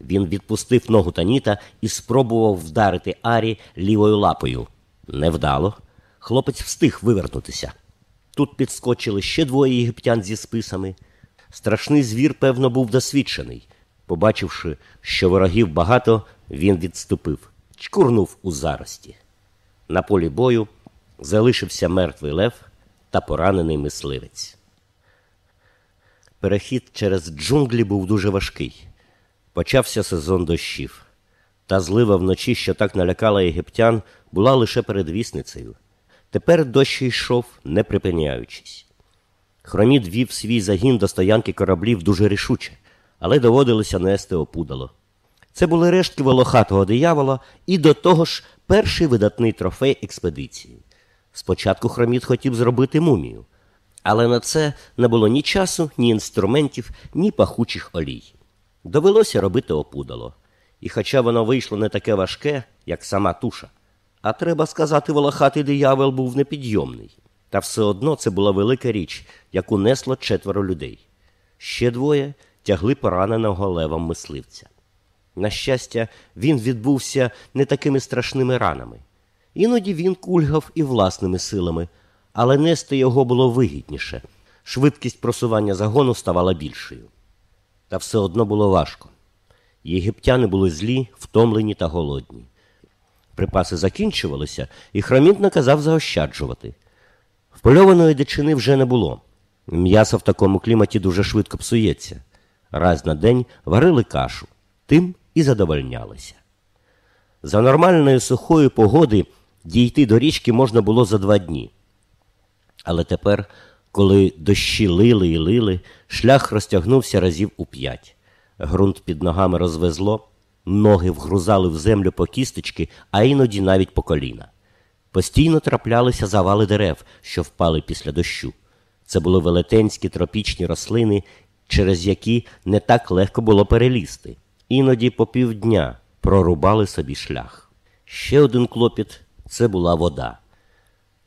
Він відпустив ногу Таніта і спробував вдарити Арі лівою лапою. Невдало. Хлопець встиг вивернутися. Тут підскочили ще двоє єгиптян зі списами. Страшний звір, певно, був досвідчений. Побачивши, що ворогів багато, він відступив, чкурнув у зарості. На полі бою залишився мертвий лев та поранений мисливець. Перехід через джунглі був дуже важкий. Почався сезон дощів. Та злива вночі, що так налякала єгиптян, була лише передвісницею. Тепер дощ йшов, не припиняючись. Хромід вів свій загін до стоянки кораблів дуже рішуче, але доводилося нести опудало. Це були рештки волохатого диявола і до того ж перший видатний трофей експедиції. Спочатку хромід хотів зробити мумію, але на це не було ні часу, ні інструментів, ні пахучих олій. Довелося робити опудало. І хоча воно вийшло не таке важке, як сама туша, а треба сказати, волохатий диявол був непідйомний. Та все одно це була велика річ, яку несло четверо людей. Ще двоє тягли пораненого левом мисливця. На щастя, він відбувся не такими страшними ранами. Іноді він кульгав і власними силами, але нести його було вигідніше. Швидкість просування загону ставала більшою. Та все одно було важко. Єгиптяни були злі, втомлені та голодні. Припаси закінчувалися, і хроміт наказав заощаджувати. Впольованої дичини вже не було. М'ясо в такому кліматі дуже швидко псується. Раз на день варили кашу, тим і задовольнялися. За нормальної сухої погоди дійти до річки можна було за два дні. Але тепер, коли дощі лили і лили, шлях розтягнувся разів у п'ять. Грунт під ногами розвезло, ноги вгрузали в землю по кісточки, а іноді навіть по коліна. Постійно траплялися завали дерев, що впали після дощу. Це були велетенські тропічні рослини, через які не так легко було перелізти. Іноді по півдня прорубали собі шлях. Ще один клопіт це була вода.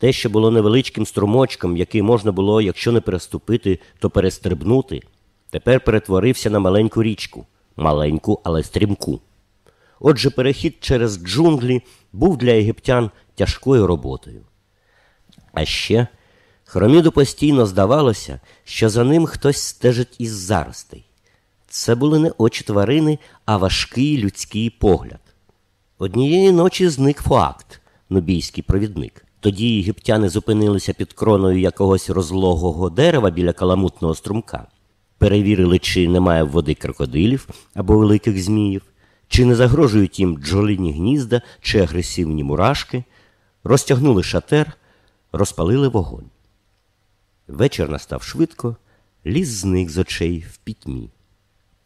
Те, що було невеличким струмочком, який можна було, якщо не переступити, то перестрибнути, тепер перетворився на маленьку річку, маленьку, але стрімку. Отже, перехід через джунглі був для єгиптян тяжкою роботою. А ще Хроміду постійно здавалося, що за ним хтось стежить із заростей. Це були не очі тварини, а важкий людський погляд. Однієї ночі зник Фуакт, нубійський провідник. Тоді єгиптяни зупинилися під кроною якогось розлогого дерева біля каламутного струмка, перевірили, чи немає в води крокодилів або великих зміїв, чи не загрожують їм джолині гнізда чи агресивні мурашки, розтягнули шатер, розпалили вогонь. Вечір настав швидко, ліс зник з очей в пітьмі.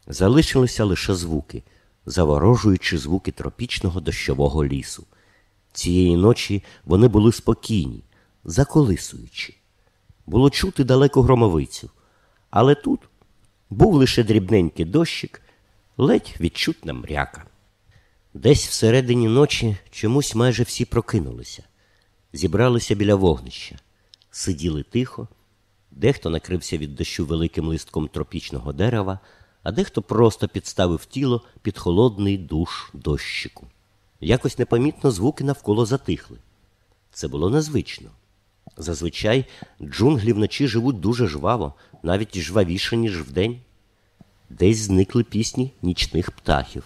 Залишилися лише звуки, заворожуючи звуки тропічного дощового лісу. Цієї ночі вони були спокійні, заколисуючи. Було чути далеку громовицю, але тут був лише дрібненький дощик, ледь відчутна мряка. Десь всередині ночі чомусь майже всі прокинулися, зібралися біля вогнища, сиділи тихо, дехто накрився від дощу великим листком тропічного дерева, а дехто просто підставив тіло під холодний душ дощику. Якось непомітно звуки навколо затихли. Це було незвично. Зазвичай джунглі вночі живуть дуже жваво, навіть жвавіше, ніж вдень. Десь зникли пісні нічних птахів.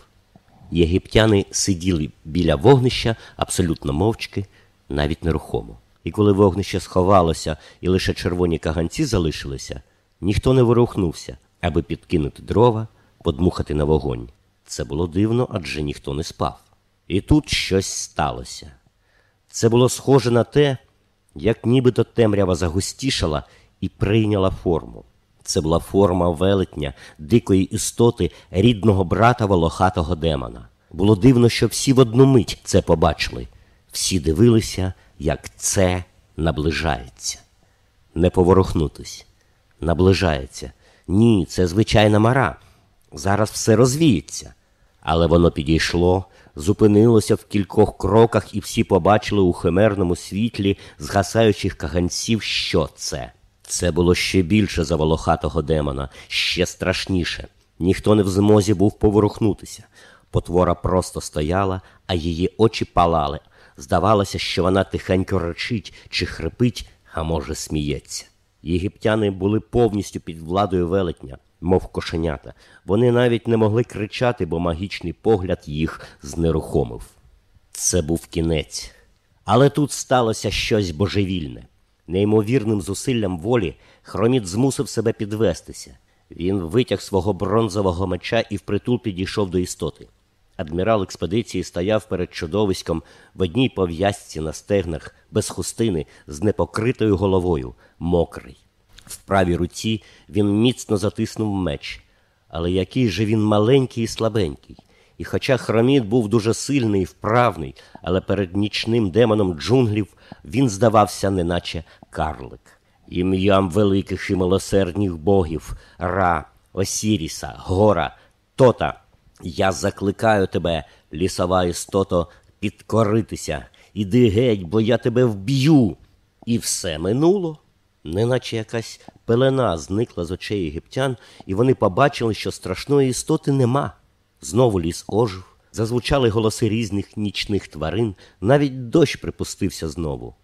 Єгиптяни сиділи біля вогнища абсолютно мовчки, навіть нерухомо. І коли вогнище сховалося і лише червоні каганці залишилися, ніхто не ворухнувся, аби підкинути дрова, подмухати на вогонь. Це було дивно, адже ніхто не спав. І тут щось сталося. Це було схоже на те, як нібито темрява загустішала і прийняла форму. Це була форма велетня, дикої істоти, рідного брата волохатого демона. Було дивно, що всі в одну мить це побачили. Всі дивилися, як це наближається. Не поворухнутись. Наближається. Ні, це звичайна мара. Зараз все розвіється. Але воно підійшло, зупинилося в кількох кроках, і всі побачили у химерному світлі згасаючих каганців, що це. Це було ще більше за волохатого демона, ще страшніше. Ніхто не в змозі був поворухнутися. Потвора просто стояла, а її очі палали. Здавалося, що вона тихенько речить чи хрипить, а може, сміється. Єгиптяни були повністю під владою велетня, мов кошенята. Вони навіть не могли кричати, бо магічний погляд їх знерухомив. Це був кінець. Але тут сталося щось божевільне. Неймовірним зусиллям волі Хроміт змусив себе підвестися. Він витяг свого бронзового меча і впритул підійшов до істоти. Адмірал експедиції стояв перед чудовиськом в одній пов'язці на стегнах, без хустини, з непокритою головою, мокрий. В правій руці він міцно затиснув меч. Але який же він маленький і слабенький. І хоча хроміт був дуже сильний і вправний, але перед нічним демоном джунглів він здавався, неначе карлик. Ім'ям великих і милосердних богів, Ра, Осіріса, Гора, Тота. Я закликаю тебе, лісова істото, підкоритися. Іди геть, бо я тебе вб'ю. І все минуло. Неначе якась пелена зникла з очей єгиптян, і вони побачили, що страшної істоти нема. Знову ліс ожив, зазвучали голоси різних нічних тварин, навіть дощ припустився знову.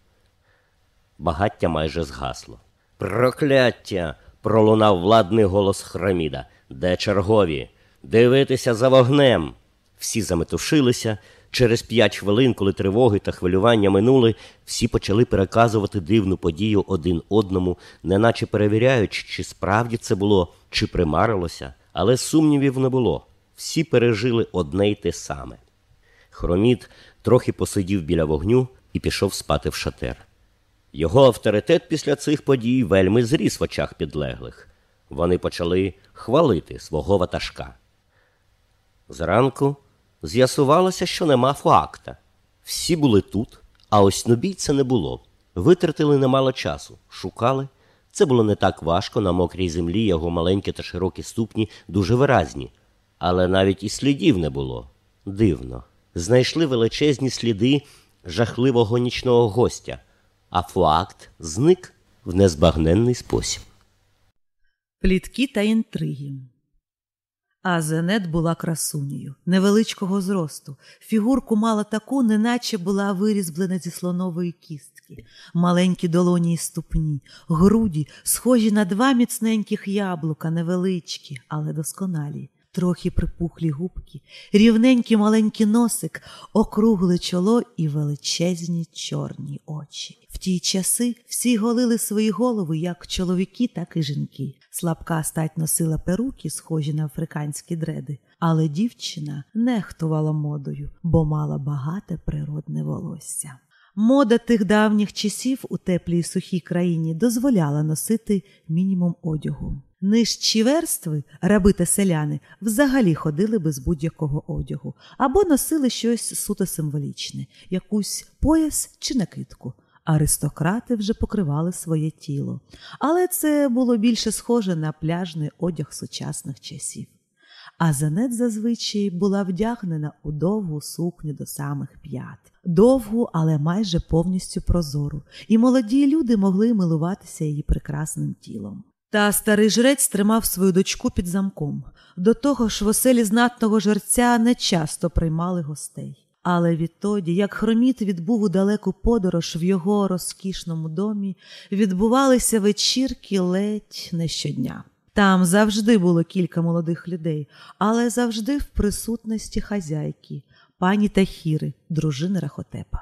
Багаття майже згасло. Прокляття! пролунав владний голос Храміда. Де чергові? Дивитися за вогнем. Всі заметушилися. Через п'ять хвилин, коли тривоги та хвилювання минули, всі почали переказувати дивну подію один одному, неначе перевіряючи, чи справді це було, чи примарилося, але сумнівів не було. Всі пережили одне й те саме. Хроміт трохи посидів біля вогню і пішов спати в шатер. Його авторитет після цих подій вельми зріс в очах підлеглих. Вони почали хвалити свого ватажка. Зранку з'ясувалося, що нема факта. Всі були тут, а ось нобійця не було. Витратили немало часу, шукали. Це було не так важко на мокрій землі його маленькі та широкі ступні дуже виразні, але навіть і слідів не було. Дивно. Знайшли величезні сліди жахливого нічного гостя, а факт зник в незбагненний спосіб. Плітки та інтриги. А Зенет була красунею, невеличкого зросту. Фігурку мала таку, неначе була вирізблена зі слонової кістки, маленькі долоні й ступні, груді, схожі на два міцненьких яблука, невеличкі, але досконалі, трохи припухлі губки, рівненький маленький носик, округле чоло і величезні чорні очі. В ті часи всі голили свої голови, як чоловіки, так і жінки. Слабка стать носила перуки, схожі на африканські дреди, але дівчина нехтувала модою, бо мала багате природне волосся. Мода тих давніх часів у теплій сухій країні дозволяла носити мінімум одягу. Нижчі верстви, раби та селяни, взагалі ходили без будь-якого одягу або носили щось суто символічне, якусь пояс чи накидку. Аристократи вже покривали своє тіло, але це було більше схоже на пляжний одяг сучасних часів. А Занет зазвичай була вдягнена у довгу сукню до самих п'ят, довгу, але майже повністю прозору, і молоді люди могли милуватися її прекрасним тілом. Та старий жрець тримав свою дочку під замком. До того ж, в оселі знатного жерця не часто приймали гостей. Але відтоді, як хроміт відбув у далеку подорож в його розкішному домі, відбувалися вечірки ледь не щодня. Там завжди було кілька молодих людей, але завжди в присутності хазяйки, пані Тахіри, дружини Рахотепа.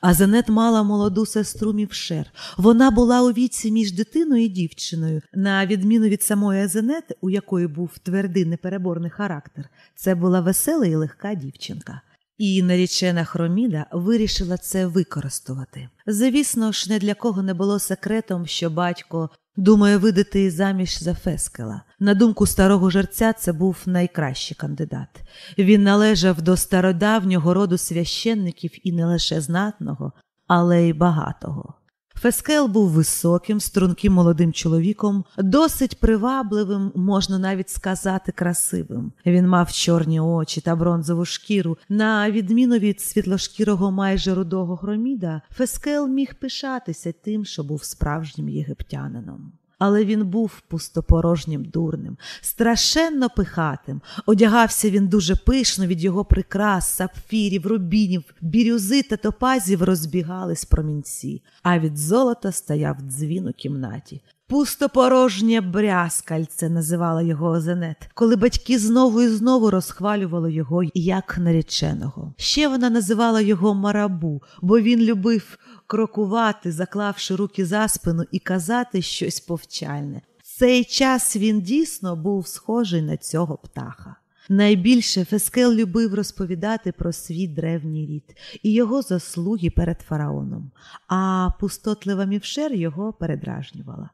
А Зенет мала молоду сестру Мівшер. Вона була у віці між дитиною і дівчиною. На відміну від самої Азенети, у якої був твердий непереборний характер, це була весела і легка дівчинка. І нарічена Хроміда вирішила це використовувати. Звісно ж, ні для кого не було секретом, що батько думає видати заміж за Фескела. На думку старого жерця, це був найкращий кандидат. Він належав до стародавнього роду священників і не лише знатного, але й багатого. Фескел був високим, струнким молодим чоловіком, досить привабливим, можна навіть сказати, красивим. Він мав чорні очі та бронзову шкіру. На відміну від світлошкірого майже рудого громіда, Фескел міг пишатися тим, що був справжнім єгиптянином. Але він був пустопорожнім дурним, страшенно пихатим. Одягався він дуже пишно від його прикрас, сапфірів, рубінів, бірюзи та топазів розбігались промінці, а від золота стояв дзвін у кімнаті. Пустопорожнє брязкальце називала його Озенет, коли батьки знову і знову розхвалювали його як нареченого. Ще вона називала його марабу, бо він любив крокувати, заклавши руки за спину і казати щось повчальне. Цей час він дійсно був схожий на цього птаха. Найбільше Фескел любив розповідати про свій древній рід і його заслуги перед фараоном, а пустотлива мівшер його передражнювала.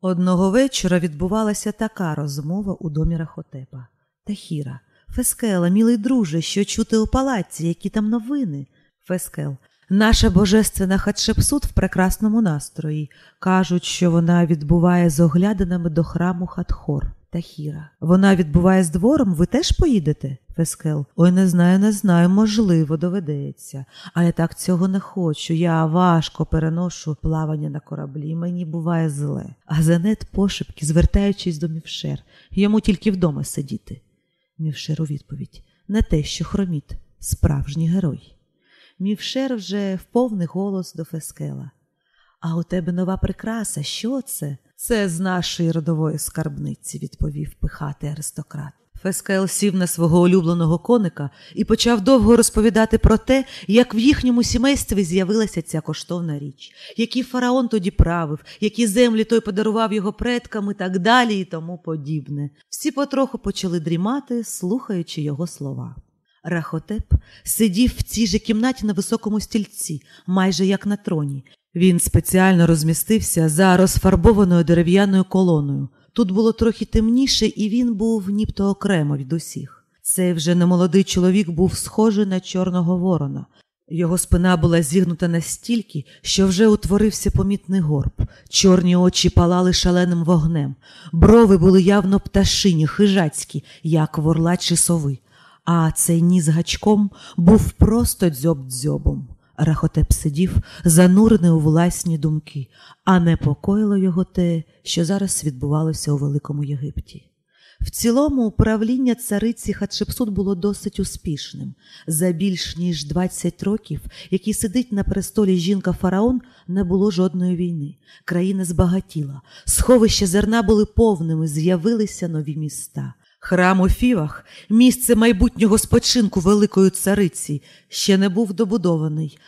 Одного вечора відбувалася така розмова у домі Рахотепа. Тахіра, Фескела, милий друже, що чути у палаці, які там новини. Фескел, наша божественна Хатшепсут в прекрасному настрої. Кажуть, що вона відбуває з оглядинами до храму Хатхор. Тахіра. Вона відбуває з двором, ви теж поїдете? Фескел. Ой, не знаю, не знаю, можливо, доведеться. А я так цього не хочу. Я важко переношу плавання на кораблі, мені буває зле. Азенет пошепки, звертаючись до Мівшер, йому тільки вдома сидіти. Мівшер у відповідь не те, що Хромід, справжній герой. Мівшер вже в повний голос до Фескела. А у тебе нова прикраса, що це? Це з нашої родової скарбниці, відповів пихатий аристократ. Фескел сів на свого улюбленого коника і почав довго розповідати про те, як в їхньому сімействі з'явилася ця коштовна річ, який фараон тоді правив, які землі той подарував його предкам і так далі і тому подібне. Всі потроху почали дрімати, слухаючи його слова. Рахотеп сидів в цій же кімнаті на високому стільці, майже як на троні. Він спеціально розмістився за розфарбованою дерев'яною колоною. Тут було трохи темніше, і він був нібто окремо від усіх. Цей вже немолодий чоловік був схожий на чорного ворона. Його спина була зігнута настільки, що вже утворився помітний горб, чорні очі палали шаленим вогнем, брови були явно пташині, хижацькі, як в орла чи сови, а цей ніс гачком був просто дзьоб-дзьобом. Рахотеп сидів, занурений у власні думки, а непокоїло його те, що зараз відбувалося у Великому Єгипті. В цілому управління цариці Хатшепсут було досить успішним. За більш ніж 20 років, які сидить на престолі жінка фараон, не було жодної війни. Країна збагатіла, сховища зерна були повними, з'явилися нові міста. Храм у Фівах, місце майбутнього спочинку великої цариці, ще не був добудований,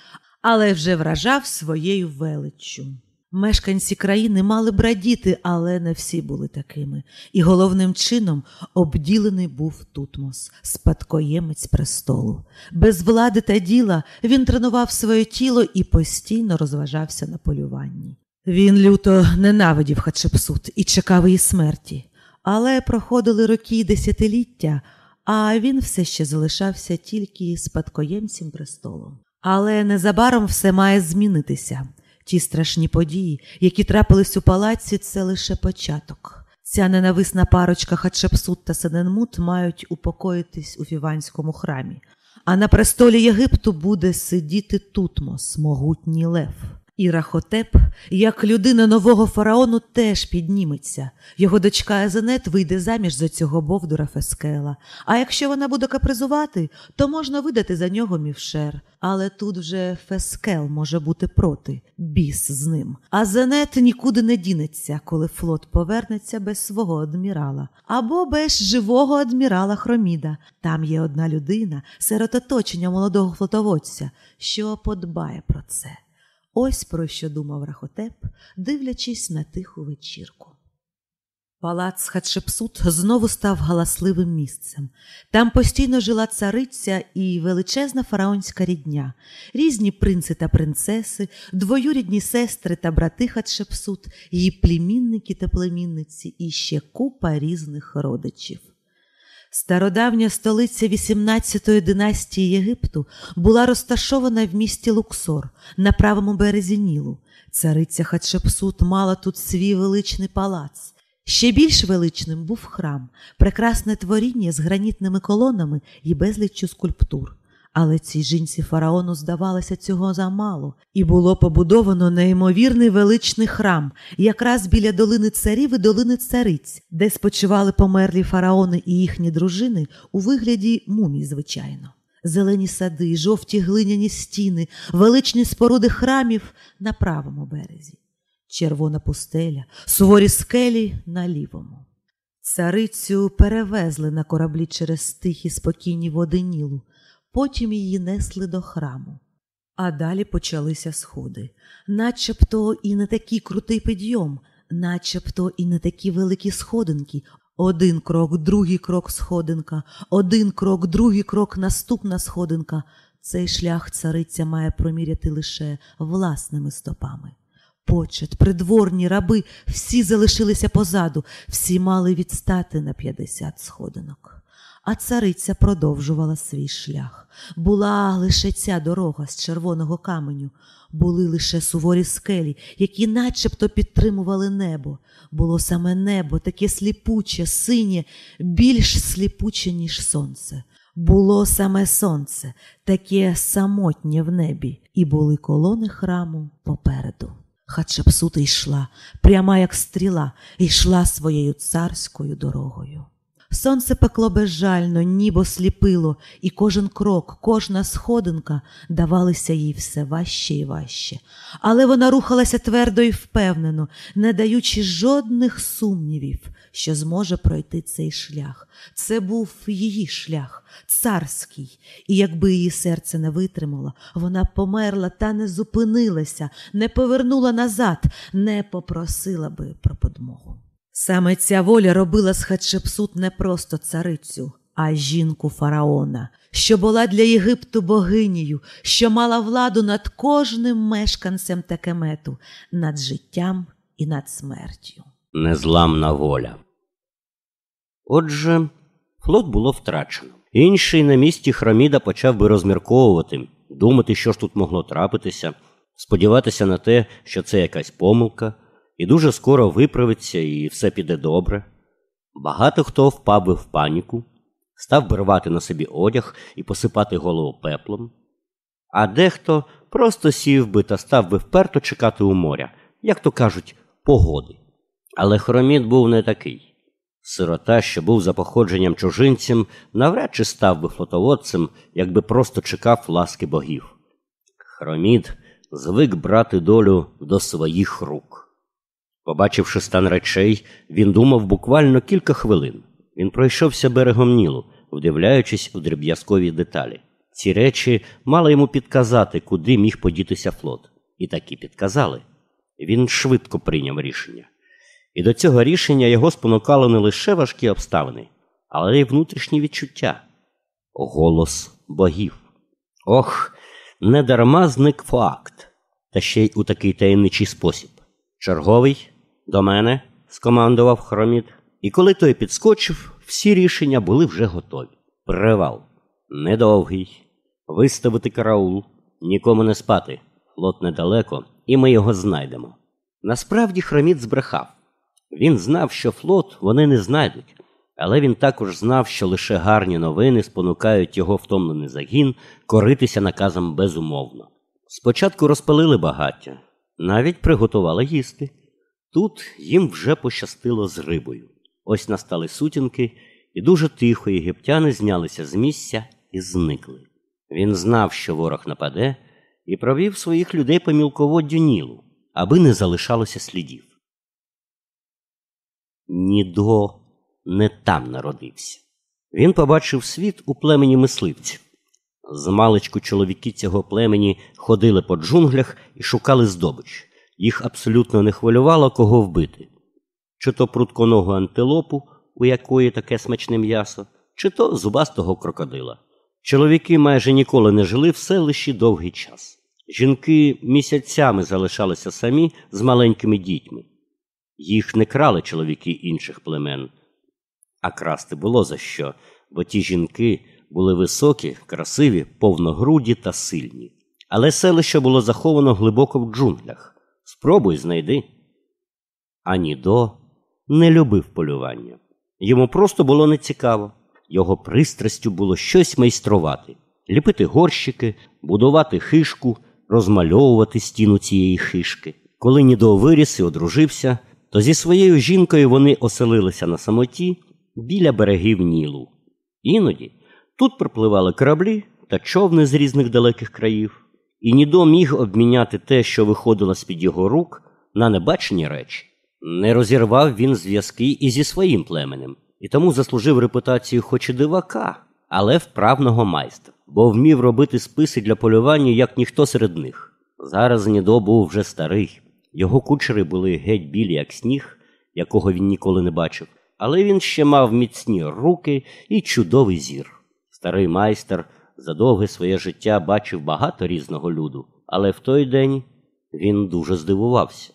але вже вражав своєю величчю. Мешканці країни мали б радіти, але не всі були такими. І головним чином обділений був Тутмос, спадкоємець престолу. Без влади та діла він тренував своє тіло і постійно розважався на полюванні. Він люто ненавидів Хатшепсут і чекав її смерті. Але проходили роки й десятиліття, а він все ще залишався тільки спадкоємцем престолу. Але незабаром все має змінитися. Ті страшні події, які трапились у палаці, це лише початок. Ця ненависна парочка Хатшепсут та Сененмут мають упокоїтись у Фіванському храмі, а на престолі Єгипту буде сидіти Тутмос, могутній лев. І Рахотеп, як людина нового фараону, теж підніметься. Його дочка Азенет вийде заміж за цього бовдура Фескела. А якщо вона буде капризувати, то можна видати за нього Мівшер. Але тут вже Фескел може бути проти, біс з ним. Азенет нікуди не дінеться, коли флот повернеться без свого адмірала. Або без живого адмірала Хроміда. Там є одна людина, серед оточення молодого флотоводця, що подбає про це. Ось про що думав Рахотеп, дивлячись на тиху вечірку. Палац Хатшепсут знову став галасливим місцем. Там постійно жила цариця і величезна фараонська рідня, різні принци та принцеси, двоюрідні сестри та брати Хатшепсут, її племінники та племінниці і ще купа різних родичів. Стародавня столиця 18-ї династії Єгипту була розташована в місті Луксор на правому березі Нілу. Цариця Хатшепсут мала тут свій величний палац. Ще більш величним був храм, прекрасне творіння з гранітними колонами і безліччю скульптур. Але цій жінці фараону здавалося цього замало, і було побудовано неймовірний величний храм, якраз біля долини царів і долини цариць, де спочивали померлі фараони і їхні дружини у вигляді мумій, звичайно. Зелені сади, жовті глиняні стіни, величні споруди храмів на правому березі, червона пустеля, суворі скелі на лівому. Царицю перевезли на кораблі через тихі спокійні води Нілу, потім її несли до храму. А далі почалися сходи, начебто і не такий крутий підйом, начебто і не такі великі сходинки. Один крок, другий крок сходинка, один крок, другий крок, наступна сходинка. Цей шлях цариця має проміряти лише власними стопами. Почет, придворні раби, всі залишилися позаду, всі мали відстати на 50 сходинок. А цариця продовжувала свій шлях. Була лише ця дорога з червоного каменю, були лише суворі скелі, які начебто підтримували небо. Було саме небо, таке сліпуче, синє, більш сліпуче, ніж сонце. Було саме сонце, таке самотнє в небі, і були колони храму попереду. Хатшепсута йшла, пряма як стріла, йшла своєю царською дорогою. Сонце пекло безжально, нібо сліпило, і кожен крок, кожна сходинка давалися їй все важче і важче. Але вона рухалася твердо і впевнено, не даючи жодних сумнівів, що зможе пройти цей шлях. Це був її шлях, царський, і якби її серце не витримало, вона померла та не зупинилася, не повернула назад, не попросила би про подмогу. Саме ця воля робила з Хатшепсут не просто царицю, а жінку фараона, що була для Єгипту богинею, що мала владу над кожним мешканцем Текемету, над життям і над смертю. Незламна воля. Отже, флот було втрачено. Інший на місці Храміда почав би розмірковувати, думати, що ж тут могло трапитися, сподіватися на те, що це якась помилка і дуже скоро виправиться і все піде добре. Багато хто впав би в паніку, став би рвати на собі одяг і посипати голову пеплом, а дехто просто сів би та став би вперто чекати у моря, як то кажуть, погоди. Але Хроміт був не такий. Сирота, що був за походженням чужинцем, навряд чи став би флотоводцем, якби просто чекав ласки богів. Хромід звик брати долю до своїх рук. Побачивши стан речей, він думав буквально кілька хвилин. Він пройшовся берегом Нілу, вдивляючись у дріб'язкові деталі. Ці речі мали йому підказати, куди міг подітися флот. І таки підказали. Він швидко прийняв рішення. І до цього рішення його спонукало не лише важкі обставини, але й внутрішні відчуття. Голос богів. Ох, недарма зник факт, та ще й у такий таємничий спосіб. Черговий до мене, скомандував Хроміт, і коли той підскочив, всі рішення були вже готові. Привал недовгий, виставити караул, нікому не спати, флот недалеко, і ми його знайдемо. Насправді Хроміт збрехав. Він знав, що флот вони не знайдуть, але він також знав, що лише гарні новини спонукають його втомлений загін коритися наказом безумовно. Спочатку розпалили багаття, навіть приготували їсти. Тут їм вже пощастило з рибою. Ось настали сутінки, і дуже тихо єгиптяни знялися з місця і зникли. Він знав, що ворог нападе, і провів своїх людей по мілководдю Нілу, аби не залишалося слідів. Нідо не там народився. Він побачив світ у племені мисливців. Змалечку чоловіки цього племені ходили по джунглях і шукали здобич. Їх абсолютно не хвилювало кого вбити, чи то прутконогу антилопу, у якої таке смачне м'ясо, чи то зубастого крокодила. Чоловіки майже ніколи не жили в селищі довгий час. Жінки місяцями залишалися самі з маленькими дітьми. Їх не крали чоловіки інших племен, а красти було за що, бо ті жінки були високі, красиві, повногруді та сильні. Але селище було заховано глибоко в джунглях. Спробуй знайди. Анідо не любив полювання. Йому просто було нецікаво. Його пристрастю було щось майструвати. ліпити горщики, будувати хишку, розмальовувати стіну цієї хишки. Коли Нідо виріс і одружився, то зі своєю жінкою вони оселилися на самоті біля берегів Нілу. Іноді тут пропливали кораблі та човни з різних далеких країв, і Нідо міг обміняти те, що виходило з-під його рук, на небачені речі. Не розірвав він зв'язки і зі своїм племенем, і тому заслужив репутацію хоч і дивака, але вправного майстра, бо вмів робити списи для полювання, як ніхто серед них. Зараз Нідо був вже старий, його кучери були геть білі, як сніг, якого він ніколи не бачив, але він ще мав міцні руки і чудовий зір. Старий майстер за довге своє життя бачив багато різного люду, але в той день він дуже здивувався.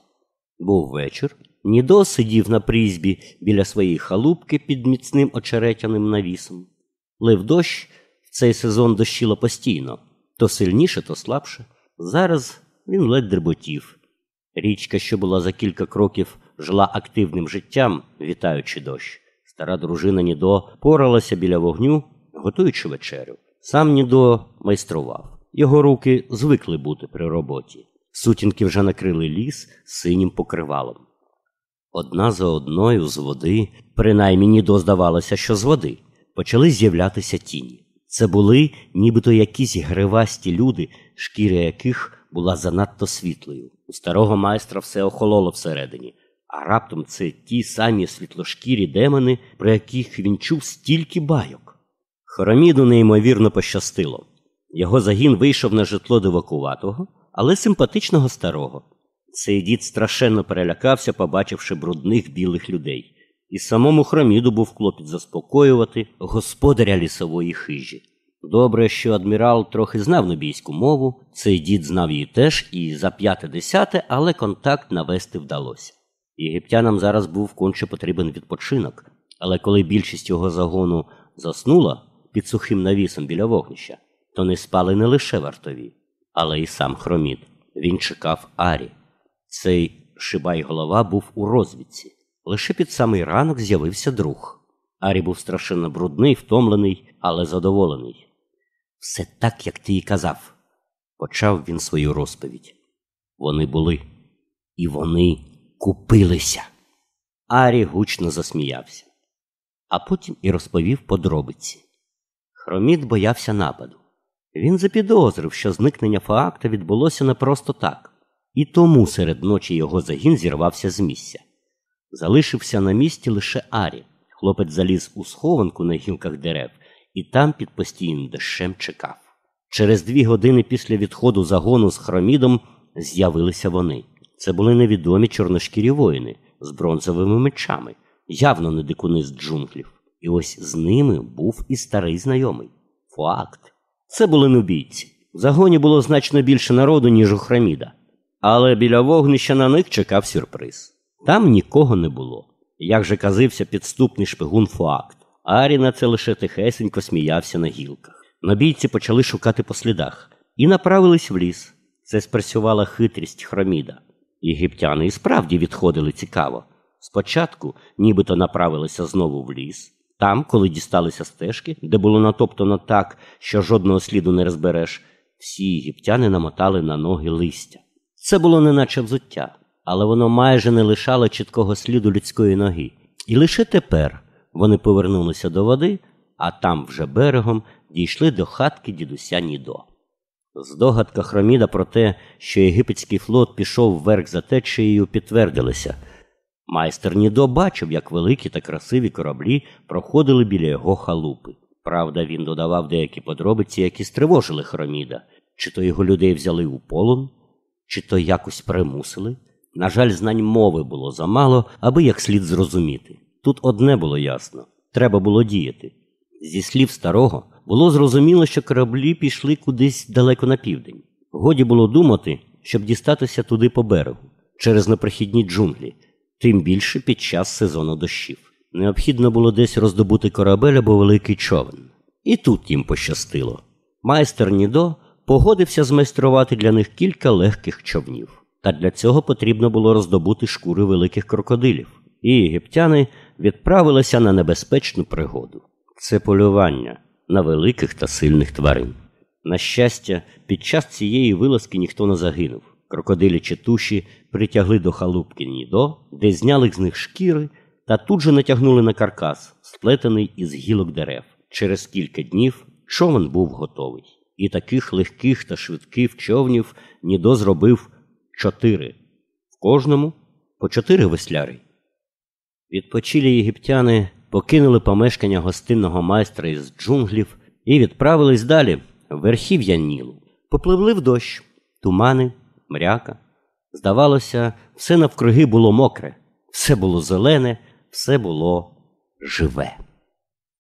Був вечір, Нідо сидів на призьбі біля своєї халупки під міцним очеретяним навісом. Лив дощ, в цей сезон дощило постійно, то сильніше, то слабше. Зараз він ледь дреботів. Річка, що була за кілька кроків, жила активним життям, вітаючи дощ. Стара дружина Нідо поралася біля вогню, готуючи вечерю. Сам Нідо майстрував. Його руки звикли бути при роботі. Сутінки вже накрили ліс синім покривалом. Одна за одною з води, принаймні Нідо здавалося, що з води, почали з'являтися тіні. Це були нібито якісь гривасті люди, шкіря яких була занадто світлою. У старого майстра все охололо всередині, а раптом це ті самі світлошкірі демони, про яких він чув стільки байок. Хороміду неймовірно пощастило. Його загін вийшов на житло дивакуватого, але симпатичного старого. Цей дід страшенно перелякався, побачивши брудних білих людей, і самому хроміду був клопіт заспокоювати господаря лісової хижі. Добре, що адмірал трохи знав нобійську мову, цей дід знав її теж і за п'яте десяте, але контакт навести вдалося. Єгиптянам зараз був конче потрібен відпочинок, але коли більшість його загону заснула під сухим навісом біля вогнища, то не спали не лише вартові, але й сам хромід. Він чекав Арі. Цей шибай голова був у розвідці. Лише під самий ранок з'явився друг. Арі був страшенно брудний, втомлений, але задоволений. Все так, як ти і казав, почав він свою розповідь. Вони були, і вони купилися. Арі гучно засміявся, а потім і розповів подробиці. Хроміт боявся нападу. Він запідозрив, що зникнення Фаакта відбулося не просто так, і тому серед ночі його загін зірвався з місця. Залишився на місці лише Арі. Хлопець заліз у схованку на гілках дерев і там під постійним дощем чекав. Через дві години після відходу загону з хромідом з'явилися вони. Це були невідомі чорношкірі воїни з бронзовими мечами, явно не дикуни з джунглів. І ось з ними був і старий знайомий. Факт. Це були нубійці. В загоні було значно більше народу, ніж у хроміда. Але біля вогнища на них чекав сюрприз. Там нікого не було. Як же казився підступний шпигун Фуакт. Арі на це лише тихесенько сміявся на гілках. Набійці почали шукати по слідах і направились в ліс. Це спрацювала хитрість хроміда. Єгиптяни і справді відходили цікаво. Спочатку нібито направилися знову в ліс. Там, коли дісталися стежки, де було натоптано так, що жодного сліду не розбереш, всі єгиптяни намотали на ноги листя. Це було неначе взуття, але воно майже не лишало чіткого сліду людської ноги. І лише тепер вони повернулися до води, а там вже берегом дійшли до хатки дідуся Нідо. Здогадка Хроміда про те, що єгипетський флот пішов вверх за течією, підтвердилася. Майстер Нідо бачив, як великі та красиві кораблі проходили біля його халупи. Правда, він додавав деякі подробиці, які стривожили Хроміда, чи то його людей взяли у полон, чи то якось примусили. На жаль, знань мови було замало, аби як слід зрозуміти. Тут одне було ясно треба було діяти. Зі слів старого, було зрозуміло, що кораблі пішли кудись далеко на південь. Годі було думати, щоб дістатися туди по берегу, через непрохідні джунглі, тим більше під час сезону дощів. Необхідно було десь роздобути корабель або великий човен. І тут їм пощастило. Майстер Нідо погодився змайструвати для них кілька легких човнів. Та для цього потрібно було роздобути шкури великих крокодилів, і єгиптяни відправилися на небезпечну пригоду. Це полювання на великих та сильних тварин. На щастя, під час цієї вилазки ніхто не загинув. Крокодилі туші притягли до халупки Нідо, де зняли з них шкіри та тут же натягнули на каркас, сплетений із гілок дерев. Через кілька днів човен був готовий. І таких легких та швидких човнів Нідо зробив чотири, в кожному по чотири весляри. Відпочилі єгиптяни покинули помешкання гостинного майстра із джунглів і відправились далі в верхів'я Нілу. Попливли в дощ, тумани, мряка. Здавалося, все навкруги було мокре, все було зелене, все було живе.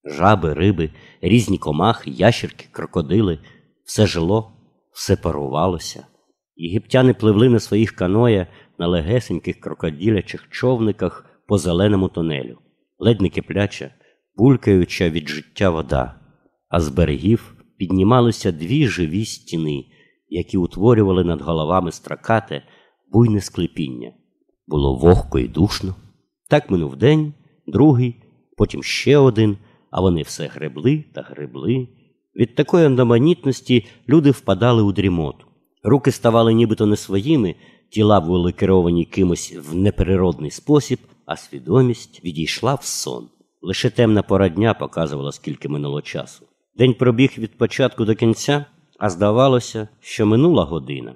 Жаби, риби, різні комахи, ящерки, крокодили, все жило, все парувалося. Єгиптяни пливли на своїх каноя на легесеньких крокоділячих човниках по зеленому тунелю, ледь не кипляча, булькаюча від життя вода, а з берегів піднімалися дві живі стіни, які утворювали над головами стракате, буйне склепіння. Було вогко і душно. Так минув день, другий, потім ще один, а вони все гребли та гребли. Від такої одноманітності люди впадали у дрімоту. Руки ставали нібито не своїми, тіла були керовані кимось в непереродний спосіб, а свідомість відійшла в сон. Лише темна пора дня показувала, скільки минуло часу. День пробіг від початку до кінця, а здавалося, що минула година.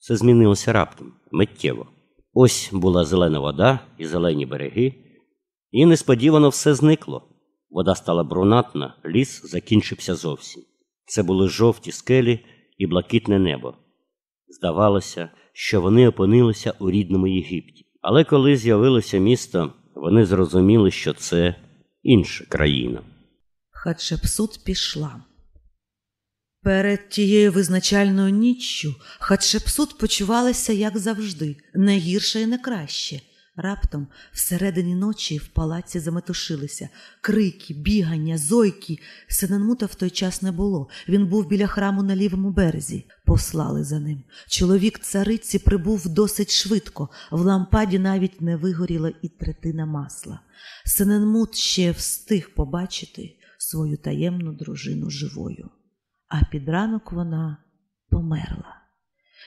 Все змінилося раптом, миттєво. Ось була зелена вода і зелені береги, і несподівано все зникло. Вода стала брунатна, ліс закінчився зовсім. Це були жовті скелі і блакитне небо. Здавалося, що вони опинилися у рідному Єгипті. Але коли з'явилося місто, вони зрозуміли, що це інша країна. Хатшепсут пішла. Перед тією визначальною ніччю Хатшепсут почувалася, як завжди, не гірше і не краще. Раптом всередині ночі в палаці заметушилися крики, бігання, зойки. Сененмута в той час не було. Він був біля храму на лівому березі. Послали за ним. Чоловік цариці прибув досить швидко. В лампаді навіть не вигоріла і третина масла. Сененмут ще встиг побачити свою таємну дружину живою. А під ранок вона померла.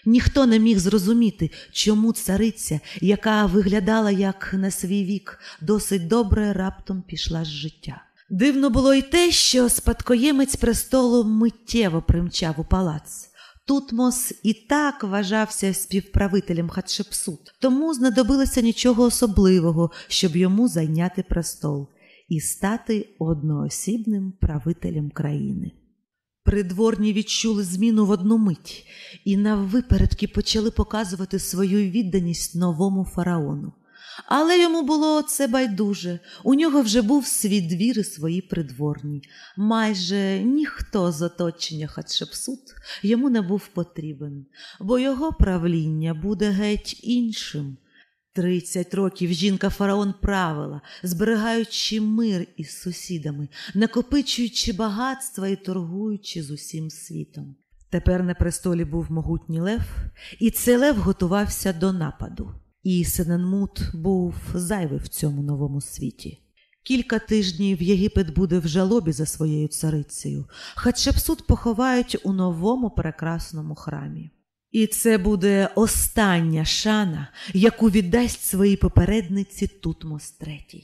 Ніхто не міг зрозуміти, чому цариця, яка виглядала як на свій вік, досить добре раптом пішла з життя. Дивно було й те, що спадкоємець престолу миттєво примчав у палац. Тутмос і так вважався співправителем Хатшепсут, тому знадобилося нічого особливого, щоб йому зайняти престол і стати одноосібним правителем країни. Придворні відчули зміну в одну мить і наввипередки почали показувати свою відданість новому фараону. Але йому було це байдуже. У нього вже був свій двір і свої придворні. Майже ніхто з оточення Хатшепсут йому не був потрібен, бо його правління буде геть іншим. Тридцять років жінка фараон правила, зберігаючи мир із сусідами, накопичуючи багатства і торгуючи з усім світом. Тепер на престолі був могутній лев, і цей лев готувався до нападу. І Сененмут був зайвий в цьому новому світі. Кілька тижнів Єгипет буде в жалобі за своєю царицею, Хатшепсут поховають у новому прекрасному храмі. І це буде остання шана, яку віддасть своїй попередниці Тутмос III.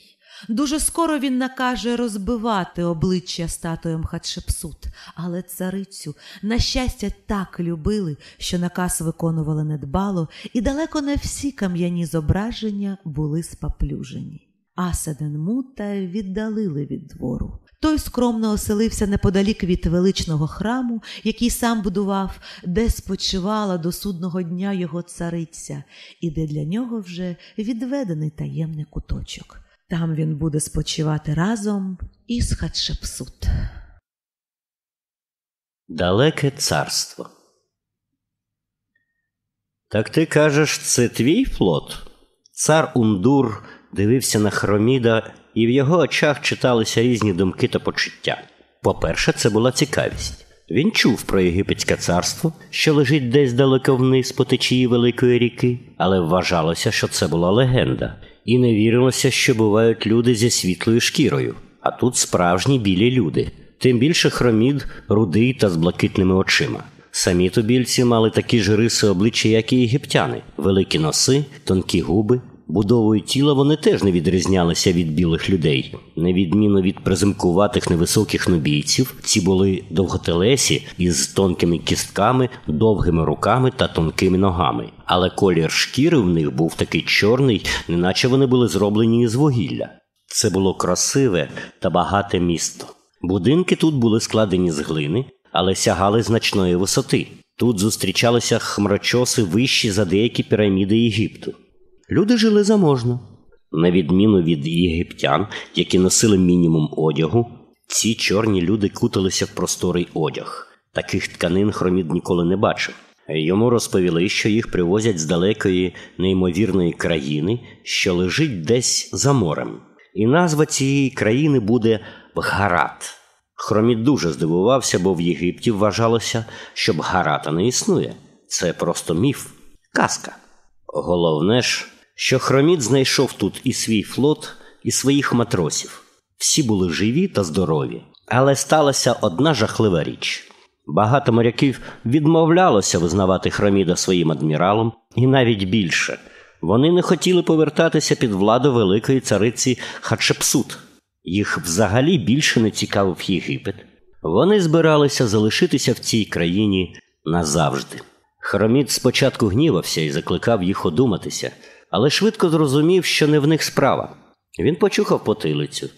Дуже скоро він накаже розбивати обличчя статуям Хатшепсут, але царицю, на щастя, так любили, що наказ виконували недбало, і далеко не всі кам'яні зображення були спаплюжені. А Седенмута віддалили від двору. Той скромно оселився неподалік від величного храму, який сам будував, де спочивала до судного дня його цариця, і де для нього вже відведений таємний куточок. Там він буде спочивати разом із Хатшепсут. Далеке царство. Так ти кажеш, це твій флот? Цар Ундур дивився на Хроміда, і в його очах читалися різні думки та почуття. По-перше, це була цікавість. Він чув про Єгипетське царство, що лежить десь далеко вниз по течії Великої ріки, але вважалося, що це була легенда, і не вірилося, що бувають люди зі світлою шкірою, а тут справжні білі люди. Тим більше хромід рудий та з блакитними очима. Самі тубільці мали такі ж риси обличчя, як і єгиптяни: великі носи, тонкі губи. Будовою тіла вони теж не відрізнялися від білих людей. На відміну від презимкуватих невисоких нубійців, ці були довготелесі із тонкими кістками, довгими руками та тонкими ногами. Але колір шкіри в них був такий чорний, неначе вони були зроблені із вугілля. Це було красиве та багате місто. Будинки тут були складені з глини, але сягали значної висоти. Тут зустрічалися хмарочоси вищі за деякі піраміди Єгипту. Люди жили заможно. На відміну від єгиптян, які носили мінімум одягу, ці чорні люди куталися в просторий одяг. Таких тканин хромід ніколи не бачив. Йому розповіли, що їх привозять з далекої неймовірної країни, що лежить десь за морем. І назва цієї країни буде Бгарат. Хромід дуже здивувався, бо в Єгипті вважалося, що Бгарата не існує. Це просто міф, казка. Головне ж, що Хромід знайшов тут і свій флот, і своїх матросів. Всі були живі та здорові. Але сталася одна жахлива річ. Багато моряків відмовлялося визнавати Хроміда своїм адміралом, і навіть більше. Вони не хотіли повертатися під владу великої цариці Хатшепсут. Їх взагалі більше не цікавив Єгипет. Вони збиралися залишитися в цій країні назавжди. Хромід спочатку гнівався і закликав їх одуматися, але швидко зрозумів, що не в них справа. Він почухав потилицю.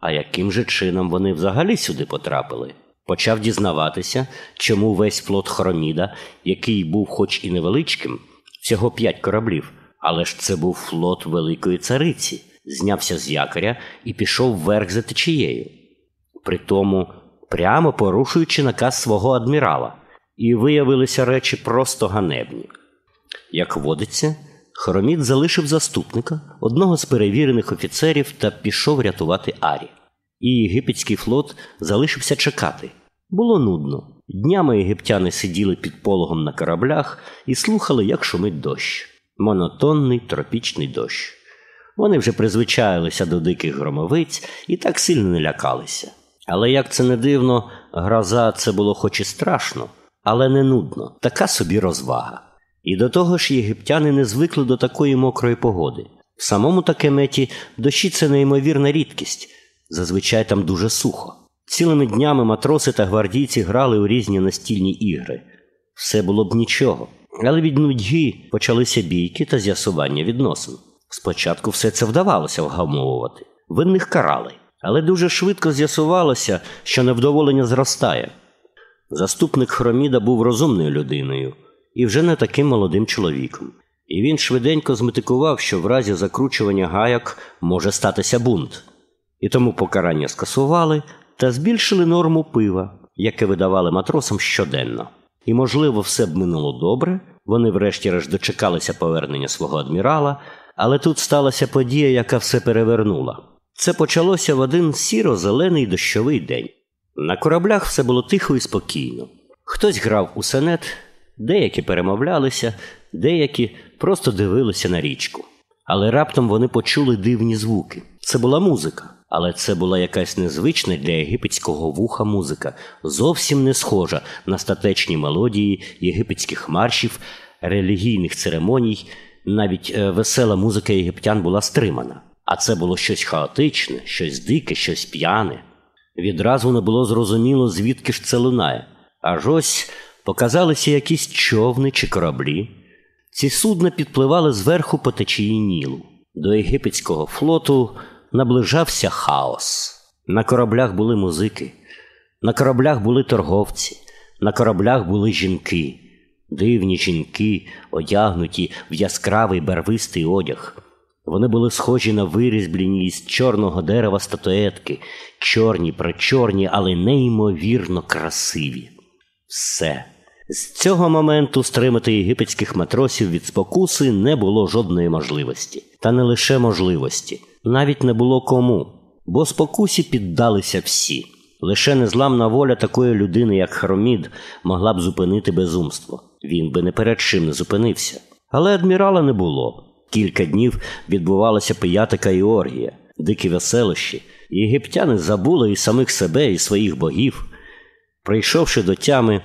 А яким же чином вони взагалі сюди потрапили? Почав дізнаватися, чому весь флот Хроміда, який був хоч і невеличким, всього п'ять кораблів, але ж це був флот великої цариці, знявся з якоря і пішов вверх за течією. Притому прямо порушуючи наказ свого адмірала, і виявилися речі просто ганебні. Як водиться, Хоромід залишив заступника, одного з перевірених офіцерів, та пішов рятувати Арі. І єгипетський флот залишився чекати. Було нудно. Днями єгиптяни сиділи під пологом на кораблях і слухали, як шумить дощ. Монотонний тропічний дощ. Вони вже призвичаїлися до диких громовиць і так сильно не лякалися. Але як це не дивно, гроза це було хоч і страшно, але не нудно, така собі розвага. І до того ж єгиптяни не звикли до такої мокрої погоди. В самому такеметі дощі це неймовірна рідкість, зазвичай там дуже сухо. Цілими днями матроси та гвардійці грали у різні настільні ігри. Все було б нічого. Але від нудьги почалися бійки та з'ясування відносин. Спочатку все це вдавалося вгамовувати, винних карали, але дуже швидко з'ясувалося, що невдоволення зростає. Заступник Хроміда був розумною людиною і вже не таким молодим чоловіком. І він швиденько зметикував, що в разі закручування гаяк може статися бунт. І тому покарання скасували та збільшили норму пива, яке видавали матросам щоденно. І, можливо, все б минуло добре. Вони, врешті-решт, дочекалися повернення свого адмірала, але тут сталася подія, яка все перевернула. Це почалося в один сіро-зелений дощовий день. На кораблях все було тихо і спокійно. Хтось грав у сенет, деякі перемовлялися, деякі просто дивилися на річку. Але раптом вони почули дивні звуки. Це була музика, але це була якась незвична для єгипетського вуха музика, зовсім не схожа на статечні мелодії єгипетських маршів, релігійних церемоній. Навіть е, весела музика єгиптян була стримана. А це було щось хаотичне, щось дике, щось п'яне. Відразу не було зрозуміло, звідки ж це лунає. Аж ось показалися якісь човни чи кораблі. Ці судна підпливали зверху по течії Нілу. До єгипетського флоту наближався хаос. На кораблях були музики, на кораблях були торговці, на кораблях були жінки, дивні жінки, одягнуті в яскравий барвистий одяг. Вони були схожі на вирізблені із чорного дерева статуетки, чорні, причорні, але неймовірно красиві. Все. З цього моменту стримати єгипетських матросів від спокуси не було жодної можливості. Та не лише можливості, навіть не було кому, бо спокусі піддалися всі. Лише незламна воля такої людини, як Хромід, могла б зупинити безумство. Він би не перед чим не зупинився. Але адмірала не було. Кілька днів відбувалася пиятика і оргія, дикі веселощі, Єгиптяни забули і самих себе, і своїх богів. Прийшовши до тями,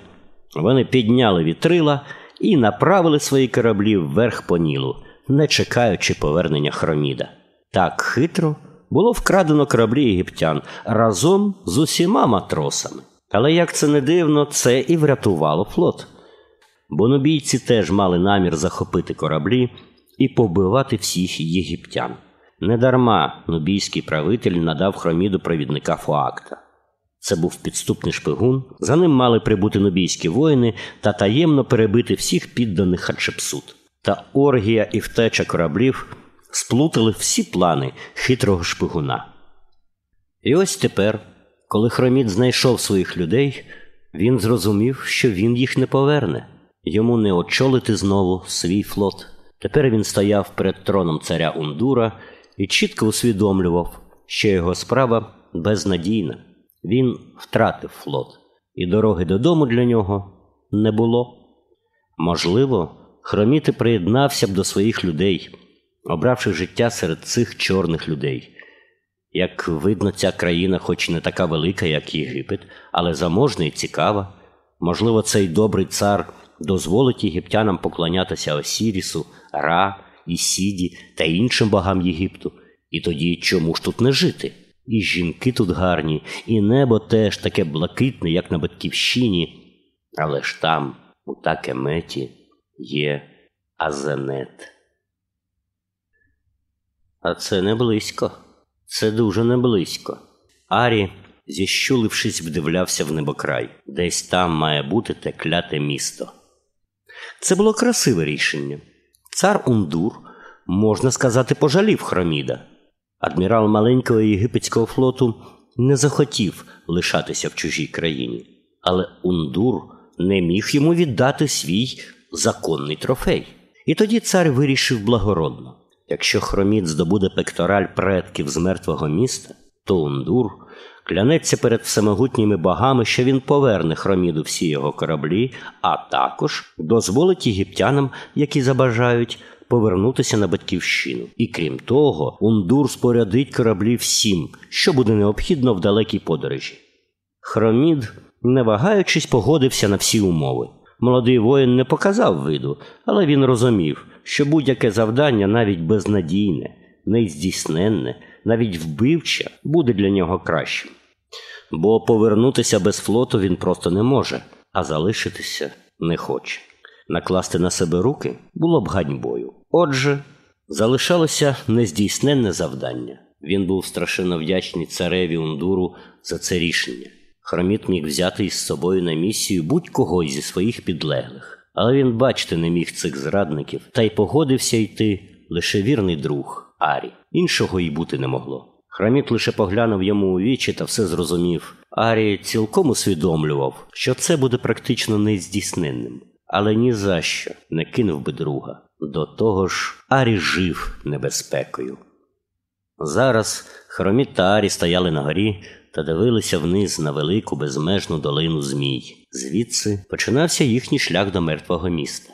вони підняли вітрила і направили свої кораблі вверх по Нілу, не чекаючи повернення Хроміда. Так хитро було вкрадено кораблі єгиптян разом з усіма матросами. Але як це не дивно, це і врятувало флот. Бо нубійці теж мали намір захопити кораблі і побивати всіх єгиптян. Недарма нубійський правитель надав хроміду провідника Фоакта. Це був підступний шпигун. За ним мали прибути нубійські воїни та таємно перебити всіх підданих Хатшепсут. Та оргія і втеча кораблів сплутали всі плани хитрого шпигуна. І ось тепер, коли Хромід знайшов своїх людей, він зрозумів, що він їх не поверне. Йому не очолити знову свій флот. Тепер він стояв перед троном царя Ундура і чітко усвідомлював, що його справа безнадійна. Він втратив флот, і дороги додому для нього не було. Можливо, Хроміти приєднався б до своїх людей, обравши життя серед цих чорних людей. Як видно, ця країна, хоч і не така велика, як Єгипет, але заможна і цікава. Можливо, цей добрий цар дозволить єгиптянам поклонятися Осірісу, Ра, Ісіді та іншим богам Єгипту. І тоді чому ж тут не жити? І жінки тут гарні, і небо теж таке блакитне, як на батьківщині. Але ж там, у Такеметі, є Азенет. А це не близько. Це дуже не близько. Арі, зіщулившись, вдивлявся в небокрай. Десь там має бути те кляте місто. Це було красиве рішення. Цар Ундур, можна сказати, пожалів Хроміда. Адмірал маленького єгипетського флоту не захотів лишатися в чужій країні, але Ундур не міг йому віддати свій законний трофей. І тоді цар вирішив благородно: якщо Хромід здобуде пектораль предків з мертвого міста, то Ундур клянеться перед всемогутніми богами, що він поверне Хроміду всі його кораблі, а також дозволить єгиптянам, які забажають, повернутися на батьківщину. І крім того, Ундур спорядить кораблі всім, що буде необхідно в далекій подорожі. Хромід, не вагаючись, погодився на всі умови. Молодий воїн не показав виду, але він розумів, що будь-яке завдання, навіть безнадійне, нездійсненне, навіть вбивче, буде для нього кращим. Бо повернутися без флоту він просто не може, а залишитися не хоче. Накласти на себе руки було б ганьбою. Отже, залишалося нездійсненне завдання. Він був страшенно вдячний цареві Ундуру за це рішення. Хроміт міг взяти із собою на місію будь-кого зі своїх підлеглих, але він бачити не міг цих зрадників та й погодився йти лише вірний друг Арі. Іншого й бути не могло. Хроміт лише поглянув йому у вічі та все зрозумів. Арі цілком усвідомлював, що це буде практично нездійсненним, але ні за що не кинув би друга. До того ж, Арі жив небезпекою. Зараз Хроміт та Арі стояли на горі та дивилися вниз на велику безмежну долину Змій. Звідси починався їхній шлях до мертвого міста.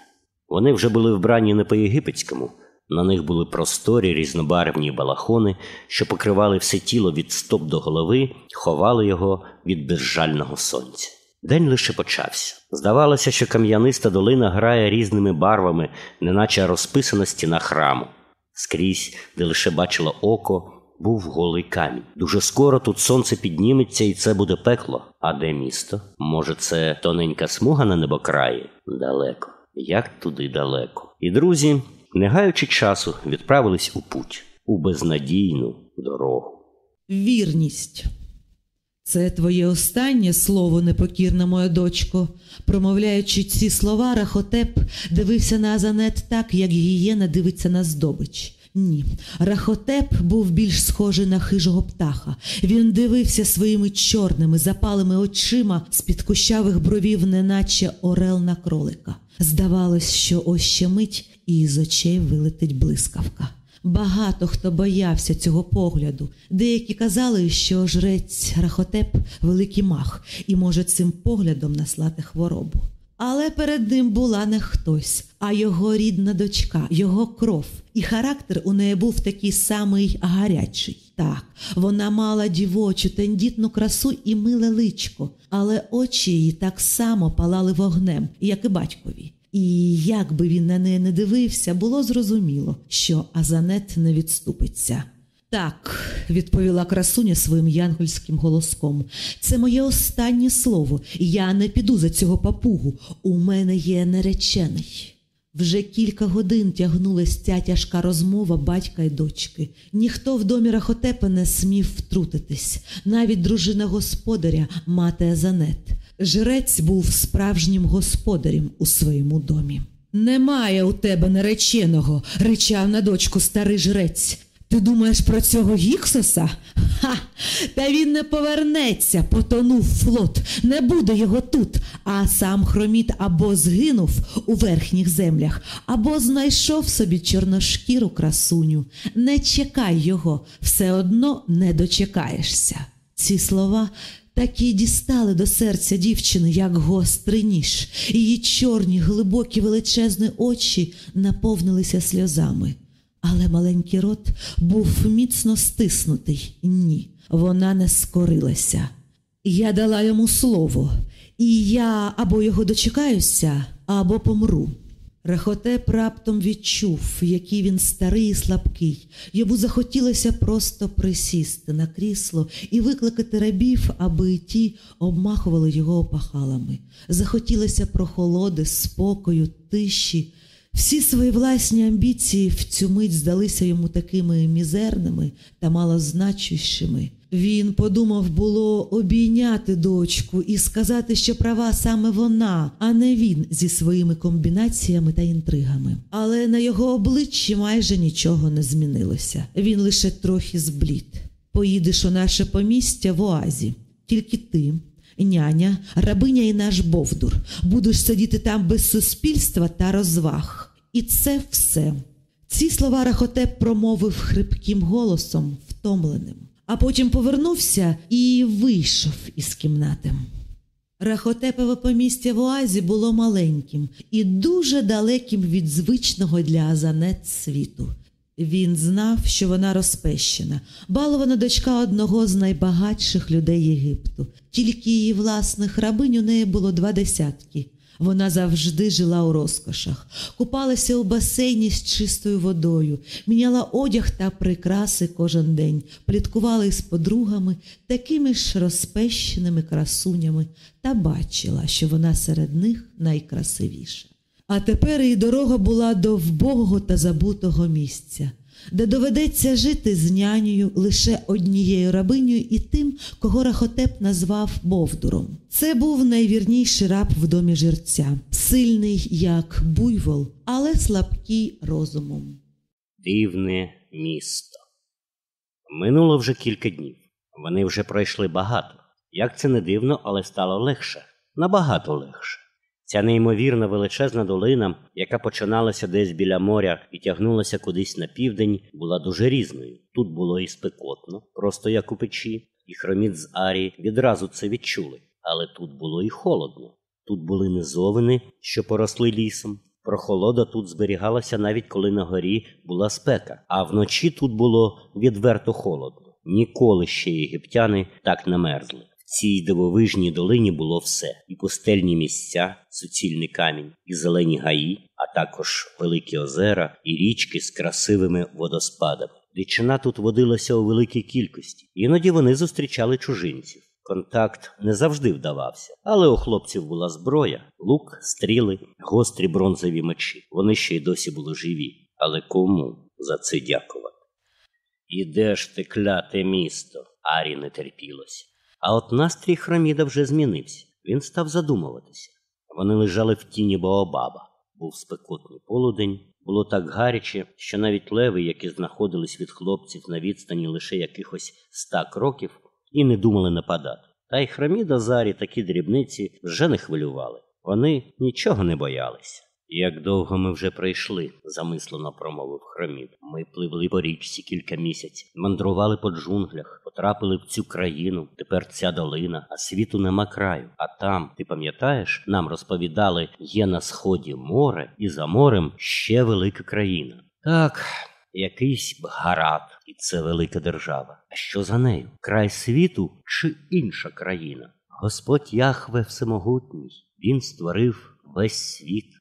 Вони вже були вбрані не по-єгипетському. На них були просторі різнобарвні балахони, що покривали все тіло від стоп до голови, ховали його від безжального сонця. День лише почався. Здавалося, що кам'яниста долина грає різними барвами, неначе розписана стіна храму. Скрізь, де лише бачило око, був голий камінь. Дуже скоро тут сонце підніметься, і це буде пекло. А де місто? Може, це тоненька смуга на небокраї? Далеко. Як туди далеко. І друзі, не гаючи часу, відправились у путь, у безнадійну дорогу. Вірність. Це твоє останнє слово, непокірна моя дочко. Промовляючи ці слова, Рахотеп дивився на Азанет так, як гієна дивиться на здобич. Ні, Рахотеп був більш схожий на хижого птаха. Він дивився своїми чорними запалими очима з-під кущавих бровів, неначе орел на кролика. Здавалось, що ось ще мить і з очей вилетить блискавка. Багато хто боявся цього погляду. Деякі казали, що жрець Рахотеп великий мах і може цим поглядом наслати хворобу. Але перед ним була не хтось, а його рідна дочка, його кров. І характер у неї був такий самий гарячий. Так, вона мала дівочу, тендітну красу і миле личко, але очі її так само палали вогнем, як і батькові. І як би він на неї не дивився, було зрозуміло, що Азанет не відступиться. Так, відповіла красуня своїм янгольським голоском. Це моє останнє слово. Я не піду за цього папугу. У мене є наречений. Вже кілька годин тягнулася ця тяжка розмова батька й дочки. Ніхто в домі Рахотепа не смів втрутитись, навіть дружина господаря, мати Азанет. Жрець був справжнім господарем у своєму домі. Немає у тебе нареченого, речав на дочку старий жрець. Ти думаєш про цього Гіксоса? Ха! Та він не повернеться, потонув флот, не буде його тут. А сам хроміт або згинув у верхніх землях, або знайшов собі чорношкіру красуню. Не чекай його, все одно не дочекаєшся. Ці слова так і дістали до серця дівчини, як гострий ніж. Її чорні, глибокі величезні очі наповнилися сльозами. Але маленький рот був міцно стиснутий. Ні, вона не скорилася. Я дала йому слово, і я або його дочекаюся, або помру. Рахотеп раптом відчув, який він старий і слабкий. Йому захотілося просто присісти на крісло і викликати рабів, аби ті обмахували його опахалами. Захотілося прохолоди, спокою, тиші. Всі свої власні амбіції в цю мить здалися йому такими мізерними та малозначущими. Він подумав було обійняти дочку і сказати, що права саме вона, а не він зі своїми комбінаціями та інтригами. Але на його обличчі майже нічого не змінилося. Він лише трохи зблід. Поїдеш у наше помістя в оазі, тільки ти. Няня, рабиня і наш Бовдур. Будеш сидіти там без суспільства та розваг. І це все. Ці слова Рахотеп промовив хрипким голосом, втомленим, а потім повернувся і вийшов із кімнати. Рахотепове помістя в Оазі було маленьким і дуже далеким від звичного для Азанет світу. Він знав, що вона розпещена, балована дочка одного з найбагатших людей Єгипту. Тільки її власних рабинь у неї було два десятки. Вона завжди жила у розкошах, купалася у басейні з чистою водою, міняла одяг та прикраси кожен день, пліткувала із подругами, такими ж розпещеними красунями, та бачила, що вона серед них найкрасивіша. А тепер її дорога була до вбогого та забутого місця, де доведеться жити з нянею лише однією рабинею і тим, кого Рахотеп назвав Бовдуром. Це був найвірніший раб в домі жерця, сильний, як буйвол, але слабкий розумом. Дивне місто. Минуло вже кілька днів. Вони вже пройшли багато. Як це не дивно, але стало легше, набагато легше. Ця неймовірна величезна долина, яка починалася десь біля моря і тягнулася кудись на південь, була дуже різною. Тут було і спекотно, просто як у печі, і хроміт з Арі відразу це відчули. Але тут було і холодно. Тут були низовини, що поросли лісом. Прохолода тут зберігалася навіть коли на горі була спека, а вночі тут було відверто холодно. Ніколи ще єгиптяни так не мерзли. Цій дивовижній долині було все: і пустельні місця, суцільний камінь, і зелені гаї, а також великі озера і річки з красивими водоспадами. Дичина тут водилася у великій кількості, іноді вони зустрічали чужинців. Контакт не завжди вдавався, але у хлопців була зброя, лук, стріли, гострі бронзові мечі. Вони ще й досі були живі. Але кому за це дякувати? І де ж те кляте місто? Арі не терпілося. А от настрій Хроміда вже змінився. Він став задумуватися. Вони лежали в тіні Баобаба. Був спекотний полудень. Було так гаряче, що навіть леви, які знаходились від хлопців на відстані лише якихось ста кроків, і не думали нападати. Та й Хроміда Зарі такі дрібниці вже не хвилювали. Вони нічого не боялися. Як довго ми вже пройшли, замислено промовив хромід. Ми пливли по річці кілька місяців, мандрували по джунглях, потрапили в цю країну. Тепер ця долина, а світу нема краю. А там, ти пам'ятаєш, нам розповідали, є на сході море, і за морем ще велика країна. Так, якийсь гарат, і це велика держава. А що за нею? Край світу чи інша країна? Господь Яхве Всемогутній, Він створив весь світ.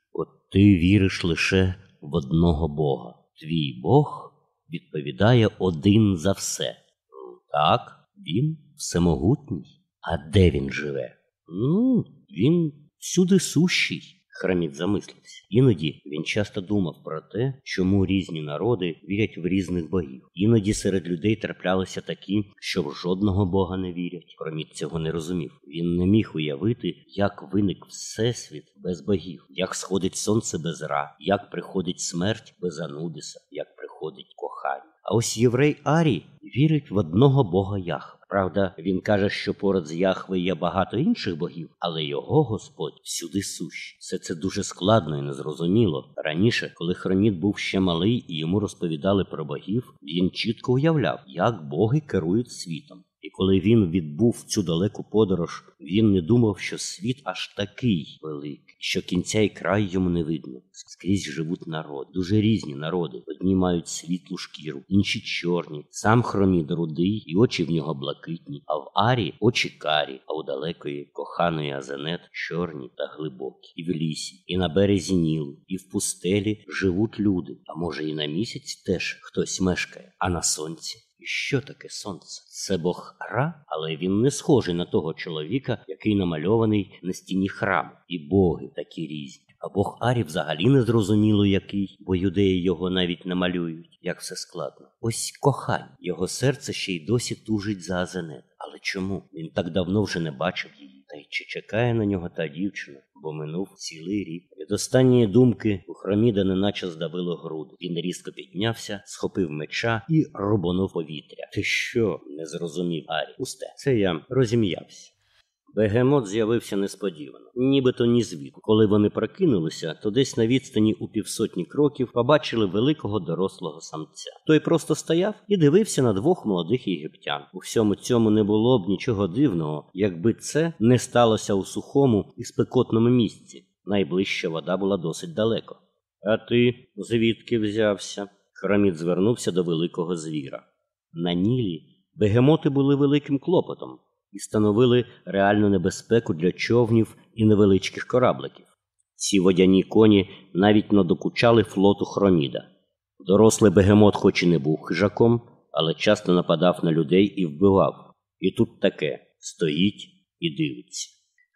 Ти віриш лише в одного Бога. Твій Бог відповідає один за все. Так, він всемогутній. А де він живе? Ну, він всюди сущий. Храміт замислився. Іноді він часто думав про те, чому різні народи вірять в різних богів. Іноді серед людей траплялися такі, що в жодного бога не вірять. Хроміт цього не розумів. Він не міг уявити, як виник всесвіт без богів, як сходить сонце без ра, як приходить смерть без Анубіса, як приходить кохання. А ось єврей Арій вірить в одного бога Яхве. Правда, він каже, що поряд з Яхве є багато інших богів, але його Господь всюди сущий. Все це дуже складно і незрозуміло. Раніше, коли Хроміт був ще малий і йому розповідали про богів, він чітко уявляв, як боги керують світом. І коли він відбув цю далеку подорож, він не думав, що світ аж такий великий, що кінця і край йому не видно. Скрізь живуть народи, дуже різні народи. Одні мають світлу шкіру, інші чорні. Сам хромід рудий, і очі в нього блакитні, а в арі очі карі, а у далекої коханої Азенет чорні та глибокі. І в лісі, і на березі Нілу, і в пустелі живуть люди. А може, і на місяць теж хтось мешкає, а на сонці. Що таке сонце? Це бог Ра, але він не схожий на того чоловіка, який намальований на стіні храму. І боги такі різні. А бог Арі взагалі не зрозуміло який, бо юдеї його навіть намалюють, як все складно. Ось кохань, його серце ще й досі тужить за Азенет. Але чому? Він так давно вже не бачив її. Та й чи чекає на нього та дівчина, бо минув цілий рік. Від останньої думки у Хроміда неначе здавило груди. Він різко піднявся, схопив меча і рубанув повітря. Ти що? не зрозумів Арі. Усте, Це я розім'явся. Бегемот з'явився несподівано, нібито ні звідки. Коли вони прокинулися, то десь на відстані у півсотні кроків побачили великого дорослого самця. Той просто стояв і дивився на двох молодих єгиптян. У всьому цьому не було б нічого дивного, якби це не сталося у сухому і спекотному місці. Найближча вода була досить далеко. А ти звідки взявся? Храмід звернувся до великого звіра. На Нілі бегемоти були великим клопотом і становили реальну небезпеку для човнів і невеличких корабликів. Ці водяні коні навіть надокучали флоту Хроміда. Дорослий бегемот, хоч і не був хижаком, але часто нападав на людей і вбивав. І тут таке стоїть і дивиться.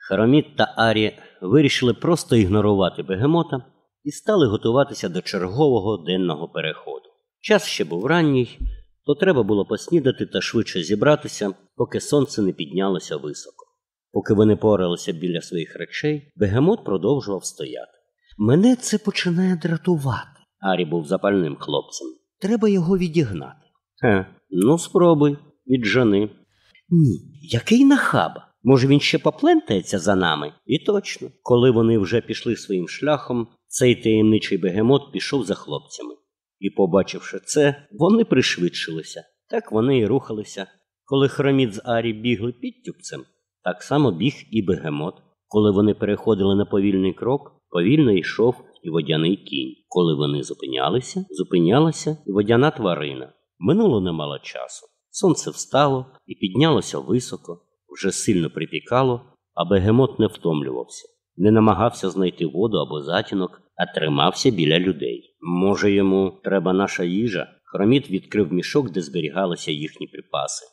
Харомід та Арі вирішили просто ігнорувати бегемота і стали готуватися до чергового денного переходу. Час ще був ранній, то треба було поснідати та швидше зібратися, поки сонце не піднялося високо. Поки вони поралися біля своїх речей, бегемот продовжував стояти. Мене це починає дратувати. Арі був запальним хлопцем. Треба його відігнати. Хе, ну спробуй, віджени. Ні, який нахаба. Може, він ще поплентається за нами? І точно, коли вони вже пішли своїм шляхом, цей таємничий бегемот пішов за хлопцями. І, побачивши це, вони пришвидшилися. Так вони і рухалися. Коли хроміт з Арі бігли підтюпцем, так само біг і бегемот. Коли вони переходили на повільний крок, повільно йшов і водяний кінь. Коли вони зупинялися, зупинялася і водяна тварина. Минуло немало часу. Сонце встало і піднялося високо, вже сильно припікало, а бегемот не втомлювався, не намагався знайти воду або затінок, а тримався біля людей. Може, йому треба наша їжа? Хроміт відкрив мішок, де зберігалися їхні припаси.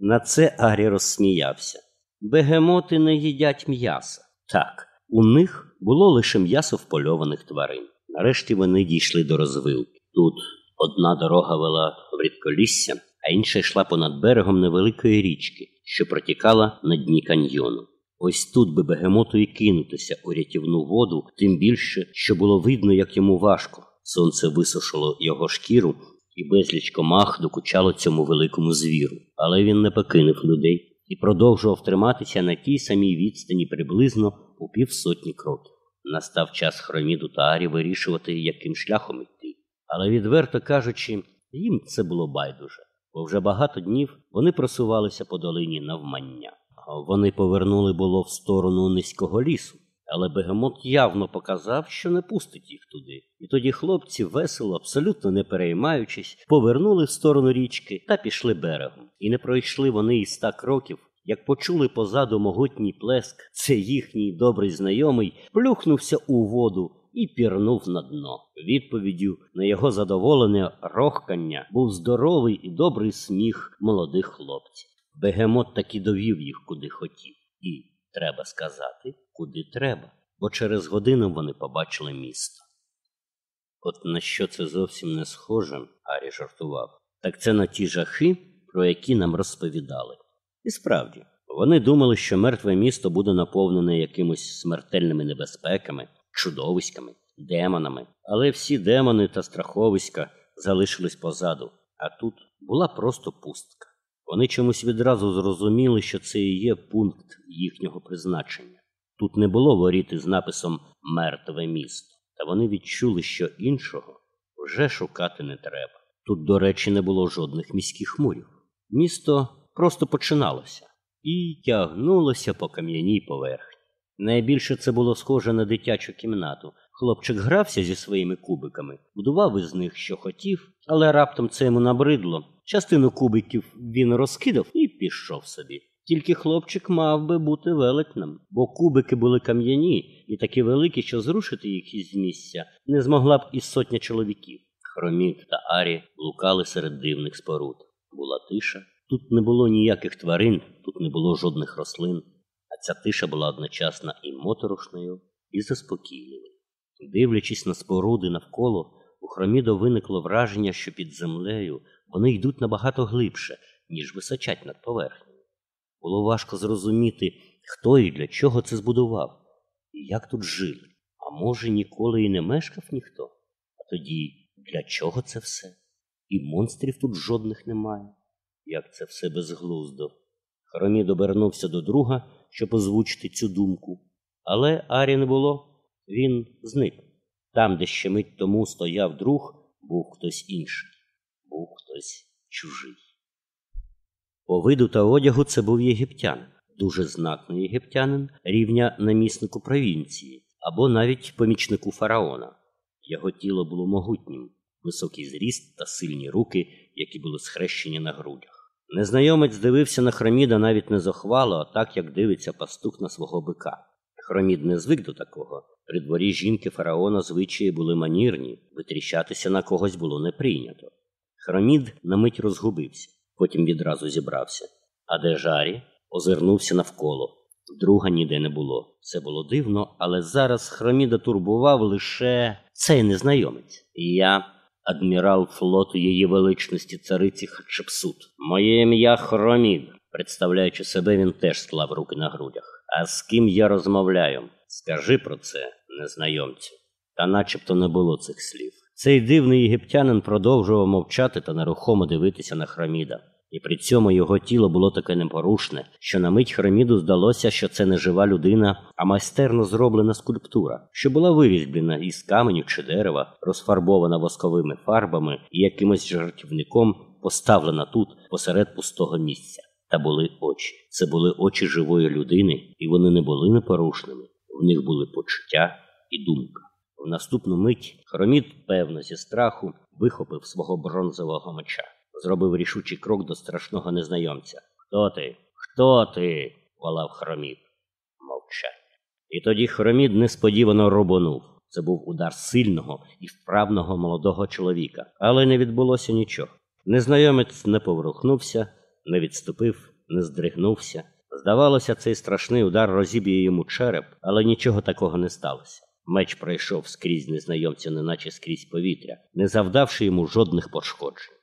На це Арі розсміявся. Бегемоти не їдять м'яса. Так, у них було лише м'ясо впольованих тварин. Нарешті вони дійшли до розвилки. Тут одна дорога вела в рідколісся, а інша йшла понад берегом невеликої річки, що протікала на дні каньйону. Ось тут би бегемоту і кинутися у рятівну воду, тим більше, що було видно, як йому важко. Сонце висушило його шкіру, і безліч комах докучало цьому великому звіру. Але він не покинув людей і продовжував триматися на тій самій відстані приблизно у півсотні кроків. Настав час Хроміду та Арі вирішувати, яким шляхом йти. Але відверто кажучи, їм це було байдуже, бо вже багато днів вони просувалися по долині навмання. Вони повернули було в сторону низького лісу, але бегемот явно показав, що не пустить їх туди. І тоді хлопці, весело, абсолютно не переймаючись, повернули в сторону річки та пішли берегом. І не пройшли вони і ста кроків, як почули позаду могутній плеск, це їхній добрий знайомий плюхнувся у воду і пірнув на дно. Відповіддю на його задоволене рохкання був здоровий і добрий сміх молодих хлопців. Бегемот таки довів їх куди хотів. І, треба сказати, куди треба, бо через годину вони побачили місто. От на що це зовсім не схоже, Арі жартував, так це на ті жахи, про які нам розповідали. І справді, вони думали, що мертве місто буде наповнене якимось смертельними небезпеками, чудовиськами, демонами, але всі демони та страховиська залишились позаду, а тут була просто пустка. Вони чомусь відразу зрозуміли, що це і є пункт їхнього призначення. Тут не було воріти з написом Мертве місто, та вони відчули, що іншого вже шукати не треба. Тут, до речі, не було жодних міських мурів. Місто просто починалося і тягнулося по кам'яній поверхні. Найбільше це було схоже на дитячу кімнату. Хлопчик грався зі своїми кубиками, будував із них, що хотів, але раптом це йому набридло. Частину кубиків він розкидав і пішов собі. Тільки хлопчик мав би бути велетнем, бо кубики були кам'яні і такі великі, що зрушити їх із місця не змогла б і сотня чоловіків. Хроміт та Арі блукали серед дивних споруд. Була тиша. Тут не було ніяких тварин, тут не було жодних рослин, а ця тиша була одночасно і моторошною, і заспокійливою. Дивлячись на споруди навколо, у Хромідо виникло враження, що під землею вони йдуть набагато глибше, ніж височать над поверхнею. Було важко зрозуміти, хто і для чого це збудував, і як тут жили. А може, ніколи і не мешкав ніхто? А тоді для чого це все? І монстрів тут жодних немає. Як це все безглуздо. Хромід обернувся до друга, щоб озвучити цю думку. Але Арі не було. Він зник. Там, де ще мить тому стояв друг, був хтось інший, був хтось чужий. По виду та одягу це був єгиптянин, дуже знатний єгиптянин, рівня наміснику провінції або навіть помічнику фараона. Його тіло було могутнім, високий зріст та сильні руки, які були схрещені на грудях. Незнайомець дивився на Хроміда навіть не зохвало, а так, як дивиться пастух на свого бика. Хромід не звик до такого. При дворі жінки фараона звичаї були манірні, витріщатися на когось було не прийнято. Хромід на мить розгубився, потім відразу зібрався. А де жарі озирнувся навколо. Друга ніде не було. Це було дивно, але зараз Хроміда турбував лише цей незнайомець. Я адмірал флоту її величності цариці Хатшепсут. Моє ім'я Хромід. Представляючи себе, він теж склав руки на грудях. А з ким я розмовляю? Скажи про це, незнайомцю. Та начебто не було цих слів. Цей дивний єгиптянин продовжував мовчати та нерухомо дивитися на Хроміда. І при цьому його тіло було таке непорушне, що на мить Хроміду здалося, що це не жива людина, а майстерно зроблена скульптура, що була вирізблена із каменю чи дерева, розфарбована восковими фарбами і якимось жартівником поставлена тут посеред пустого місця. Та були очі. Це були очі живої людини, і вони не були непорушними. В них були почуття і думка. В наступну мить Хромід, певно, зі страху вихопив свого бронзового меча, зробив рішучий крок до страшного незнайомця. Хто ти? Хто ти? волав Хромід. Мовчання. І тоді Хромід несподівано рубанув. Це був удар сильного і вправного молодого чоловіка, але не відбулося нічого. Незнайомець не поворухнувся не відступив, не здригнувся. Здавалося, цей страшний удар розіб'є йому череп, але нічого такого не сталося. Меч пройшов скрізь незнайомця, неначе скрізь повітря, не завдавши йому жодних пошкоджень.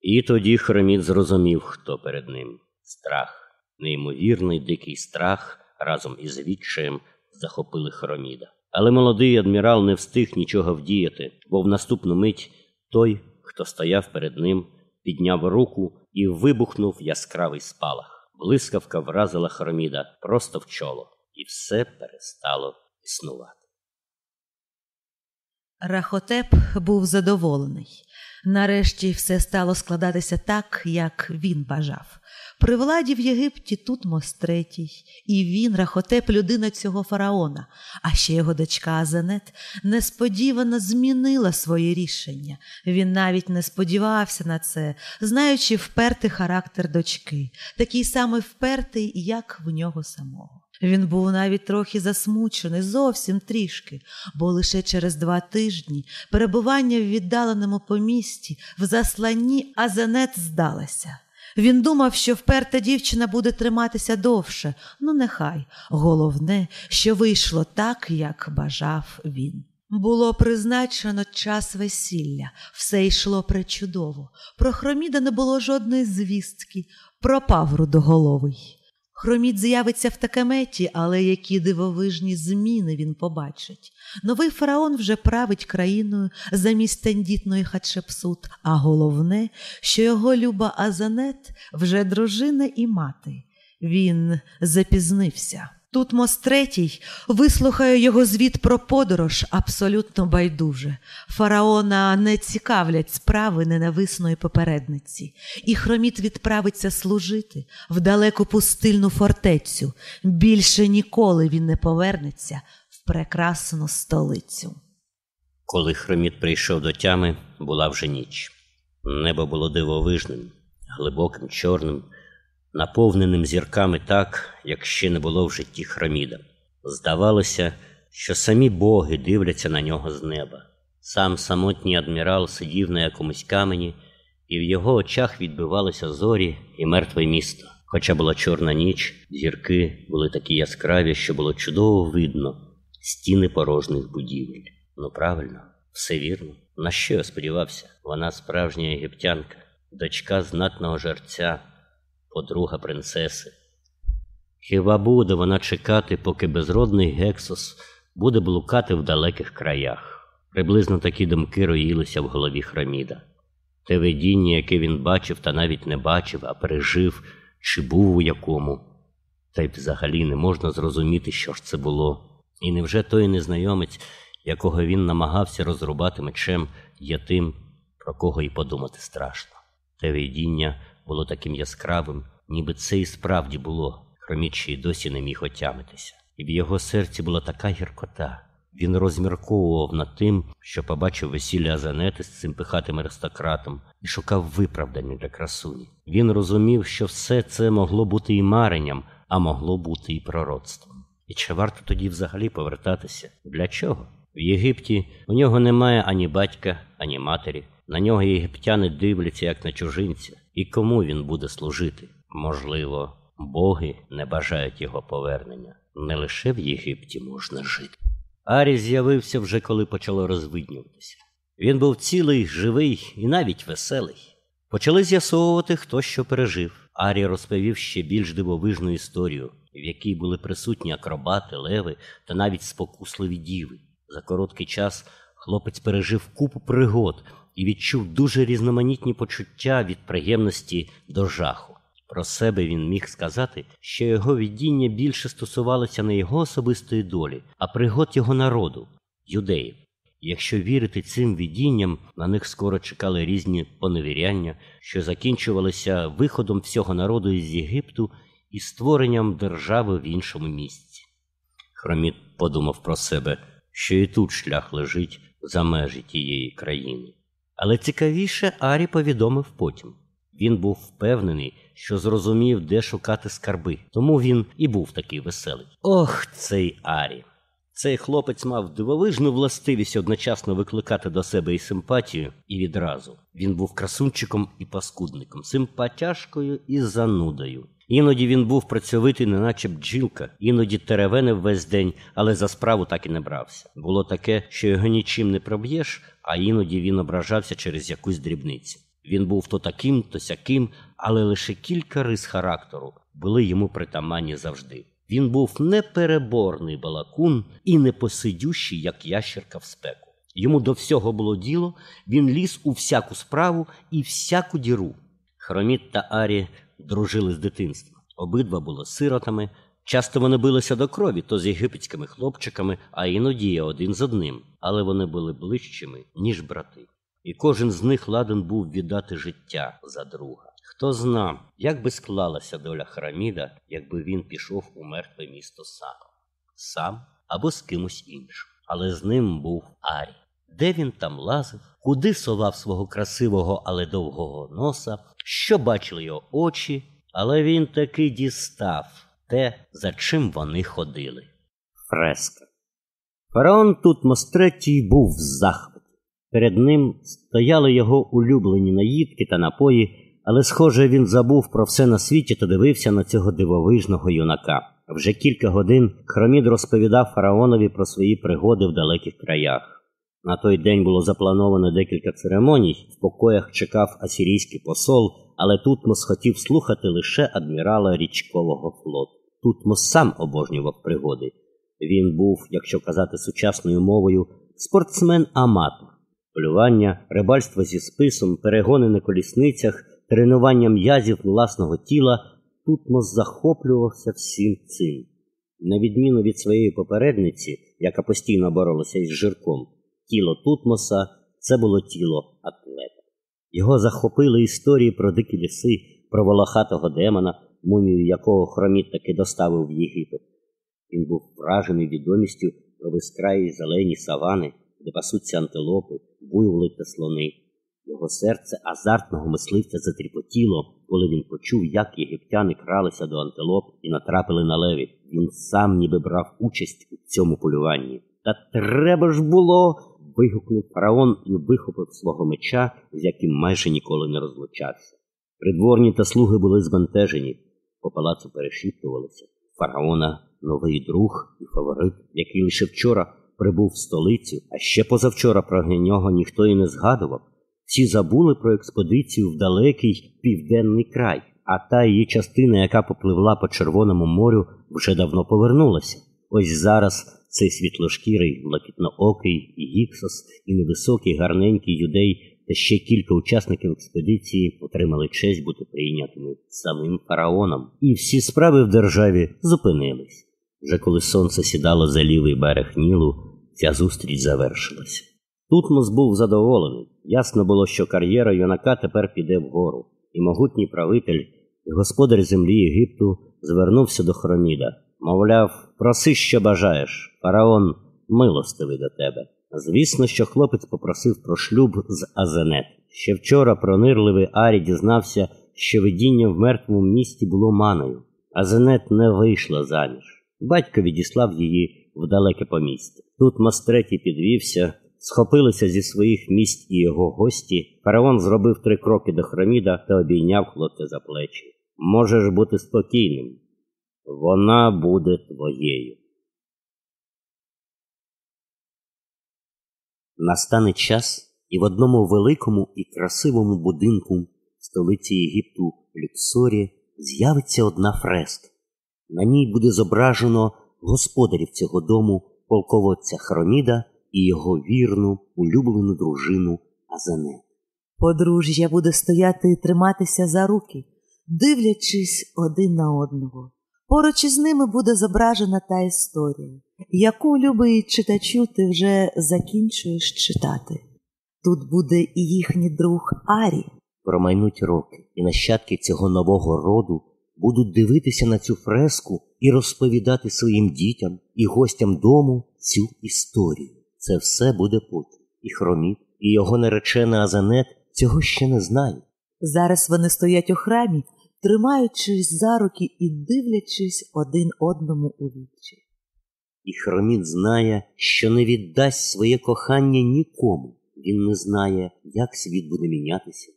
І тоді Хроміт зрозумів, хто перед ним страх, неймовірний дикий страх разом із відчаєм захопили Хроміда. Але молодий адмірал не встиг нічого вдіяти, бо в наступну мить той, хто стояв перед ним, підняв руку і вибухнув яскравий спалах. Блискавка вразила Хроміда просто в чоло, і все перестало існувати. Рахотеп був задоволений. Нарешті все стало складатися так, як він бажав. При владі в Єгипті Тутмос третій, і він, Рахотеп, людина цього фараона, а ще його дочка Азанет несподівано змінила своє рішення. Він навіть не сподівався на це, знаючи впертий характер дочки, такий самий впертий, як в нього самого. Він був навіть трохи засмучений, зовсім трішки, бо лише через два тижні перебування в віддаленому помісті в засланні Азанет здалася. Він думав, що вперта дівчина буде триматися довше, ну нехай. Головне, що вийшло так, як бажав він. Було призначено час весілля, все йшло пречудово. Про Хроміда не було жодної звістки, пропав рудоголовий. Хромід з'явиться в такеметі, але які дивовижні зміни він побачить. Новий фараон вже править країною замість тендітної Хатшепсут, а головне, що його люба Азанет вже дружина і мати. Він запізнився. Тут Мос третій вислухає його звіт про подорож абсолютно байдуже. Фараона не цікавлять справи ненависної попередниці, і хроміт відправиться служити в далеку пустильну фортецю. Більше ніколи він не повернеться в прекрасну столицю. Коли хроміт прийшов до тями, була вже ніч. Небо було дивовижним, глибоким, чорним, наповненим зірками так, як ще не було в житті хроміда. Здавалося, що самі боги дивляться на нього з неба. Сам самотній адмірал сидів на якомусь камені, і в його очах відбивалися зорі і мертве місто. Хоча була чорна ніч, зірки були такі яскраві, що було чудово видно стіни порожніх будівель. Ну, правильно, все вірно. На що я сподівався? Вона справжня єгиптянка, дочка знатного жерця, подруга принцеси. Хіба буде вона чекати, поки безродний Гексос буде блукати в далеких краях? Приблизно такі думки роїлися в голові Храміда. Те видіння, яке він бачив та навіть не бачив, а пережив, чи був у якому, та й взагалі не можна зрозуміти, що ж це було. І невже той незнайомець, якого він намагався розрубати мечем, є тим, про кого й подумати страшно. Те видіння було таким яскравим, ніби це і справді було. Хромічий досі не міг отямитися. І в його серці була така гіркота. Він розмірковував над тим, що побачив весілля Азанети з цим пихатим аристократом, і шукав виправдання для красуні. Він розумів, що все це могло бути і маренням, а могло бути і пророцтвом. І чи варто тоді взагалі повертатися? Для чого? В Єгипті у нього немає ані батька, ані матері. На нього єгиптяни дивляться як на чужинця. І кому він буде служити? Можливо, боги не бажають його повернення. Не лише в Єгипті можна жити. Арі з'явився вже коли почало розвиднюватися. Він був цілий, живий і навіть веселий. Почали з'ясовувати, хто що пережив. Арі розповів ще більш дивовижну історію, в якій були присутні акробати, леви та навіть спокусливі діви. За короткий час хлопець пережив купу пригод і відчув дуже різноманітні почуття від приємності до жаху. Про себе він міг сказати, що його видіння більше стосувалося не його особистої долі, а пригод його народу, юдеїв. Якщо вірити цим видінням, на них скоро чекали різні поневіряння, що закінчувалися виходом всього народу із Єгипту і створенням держави в іншому місці. Хроміт подумав про себе, що і тут шлях лежить за межі тієї країни. Але цікавіше Арі повідомив потім. Він був впевнений, що зрозумів, де шукати скарби, тому він і був такий веселий. Ох, цей Арі! Цей хлопець мав дивовижну властивість одночасно викликати до себе і симпатію, і відразу. Він був красунчиком і паскудником, симпатяшкою і занудою. Іноді він був працьовитий, неначе бджілка, іноді теревенив весь день, але за справу так і не брався. Було таке, що його нічим не проб'єш, а іноді він ображався через якусь дрібницю. Він був то таким, то сяким, але лише кілька рис характеру були йому притаманні завжди. Він був непереборний балакун і непосидющий, як ящерка в спеку. Йому до всього було діло, він ліз у всяку справу і всяку діру. Хроміт та Арі дружили з дитинства. Обидва були сиротами, Часто вони билися до крові то з єгипетськими хлопчиками, а іноді один з одним, але вони були ближчими, ніж брати. І кожен з них ладен був віддати життя за друга. Хто зна, як би склалася доля Хараміда, якби він пішов у мертве місто сам, сам або з кимось іншим. Але з ним був Арі. Де він там лазив, куди совав свого красивого, але довгого носа, що бачили його очі, але він таки дістав те, за чим вони ходили. Фреска. Фараон Тутмос III був в захваті. Перед ним стояли його улюблені наїдки та напої, але, схоже, він забув про все на світі та дивився на цього дивовижного юнака. Вже кілька годин Хромід розповідав фараонові про свої пригоди в далеких краях. На той день було заплановано декілька церемоній, в покоях чекав асірійський посол, але Тутмос хотів слухати лише адмірала річкового флоту. Тутмос сам обожнював пригоди. Він був, якщо казати сучасною мовою, спортсмен-аматор. Полювання, рибальство зі списом, перегони на колісницях, тренування м'язів власного тіла Тутмос захоплювався всім цим. На відміну від своєї попередниці, яка постійно боролася із жирком, тіло Тутмоса це було тіло атлета. Його захопили історії про дикі ліси, про волохатого демона, мумію якого хроміт таки доставив в Єгипет. Він був вражений відомістю про безкраї зелені савани, де пасуться антилопи, буйволи та слони. Його серце азартного мисливця затріпотіло, коли він почув, як єгиптяни кралися до антилоп і натрапили на леві. Він сам ніби брав участь у цьому полюванні. Та треба ж було. Вигукнув фараон і вихопив свого меча, з яким майже ніколи не розлучався. Придворні та слуги були збентежені, по палацу перешіптувалися. Фараона новий друг і фаворит, який лише вчора прибув в столицю, а ще позавчора про нього ніхто і не згадував. Всі забули про експедицію в далекий південний край, а та її частина, яка попливла по Червоному морю, вже давно повернулася. Ось зараз цей світлошкірий, блакитноокий Гіксос і невисокий гарненький юдей та ще кілька учасників експедиції отримали честь бути прийнятими самим фараоном, і всі справи в державі зупинились. Вже коли сонце сідало за лівий берег Нілу, ця зустріч завершилася. Тутмос був задоволений. Ясно було, що кар'єра юнака тепер піде вгору, і могутній правитель, і господар землі Єгипту звернувся до Хроміда. Мовляв, проси, що бажаєш, фараон милостивий до тебе. Звісно, що хлопець попросив про шлюб з Азенет. Ще вчора пронирливий Арі дізнався, що видіння в мертвому місті було маною. Азенет не вийшла заміж. Батько відіслав її в далеке помістя. Тут Мастреті підвівся, схопилися зі своїх місць і його гості. Фараон зробив три кроки до Хроміда та обійняв хлопця за плечі. Можеш бути спокійним. Вона буде твоєю. Настане час, і в одному великому і красивому будинку столиці Єгипту Люксорі з'явиться одна фреска. На ній буде зображено господарів цього дому, полководця Хроміда і його вірну, улюблену дружину Азане. Подружжя буде стояти і триматися за руки, дивлячись один на одного. Поруч із ними буде зображена та історія, яку, любий читачу, ти вже закінчуєш читати. Тут буде і їхній друг Арі. Промайнуть роки, і нащадки цього нового роду будуть дивитися на цю фреску і розповідати своїм дітям і гостям дому цю історію. Це все буде потім. І Хроміт, і його наречена Азанет цього ще не знають. Зараз вони стоять у храмі, тримаючись за руки і дивлячись один одному у вічі. І Хроміт знає, що не віддасть своє кохання нікому. Він не знає, як світ буде мінятися.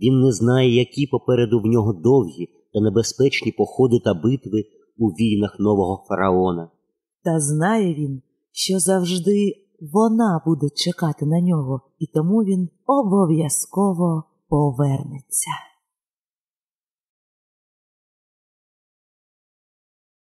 Він не знає, які попереду в нього довгі та небезпечні походи та битви у війнах нового фараона. Та знає він, що завжди вона буде чекати на нього, і тому він обов'язково повернеться.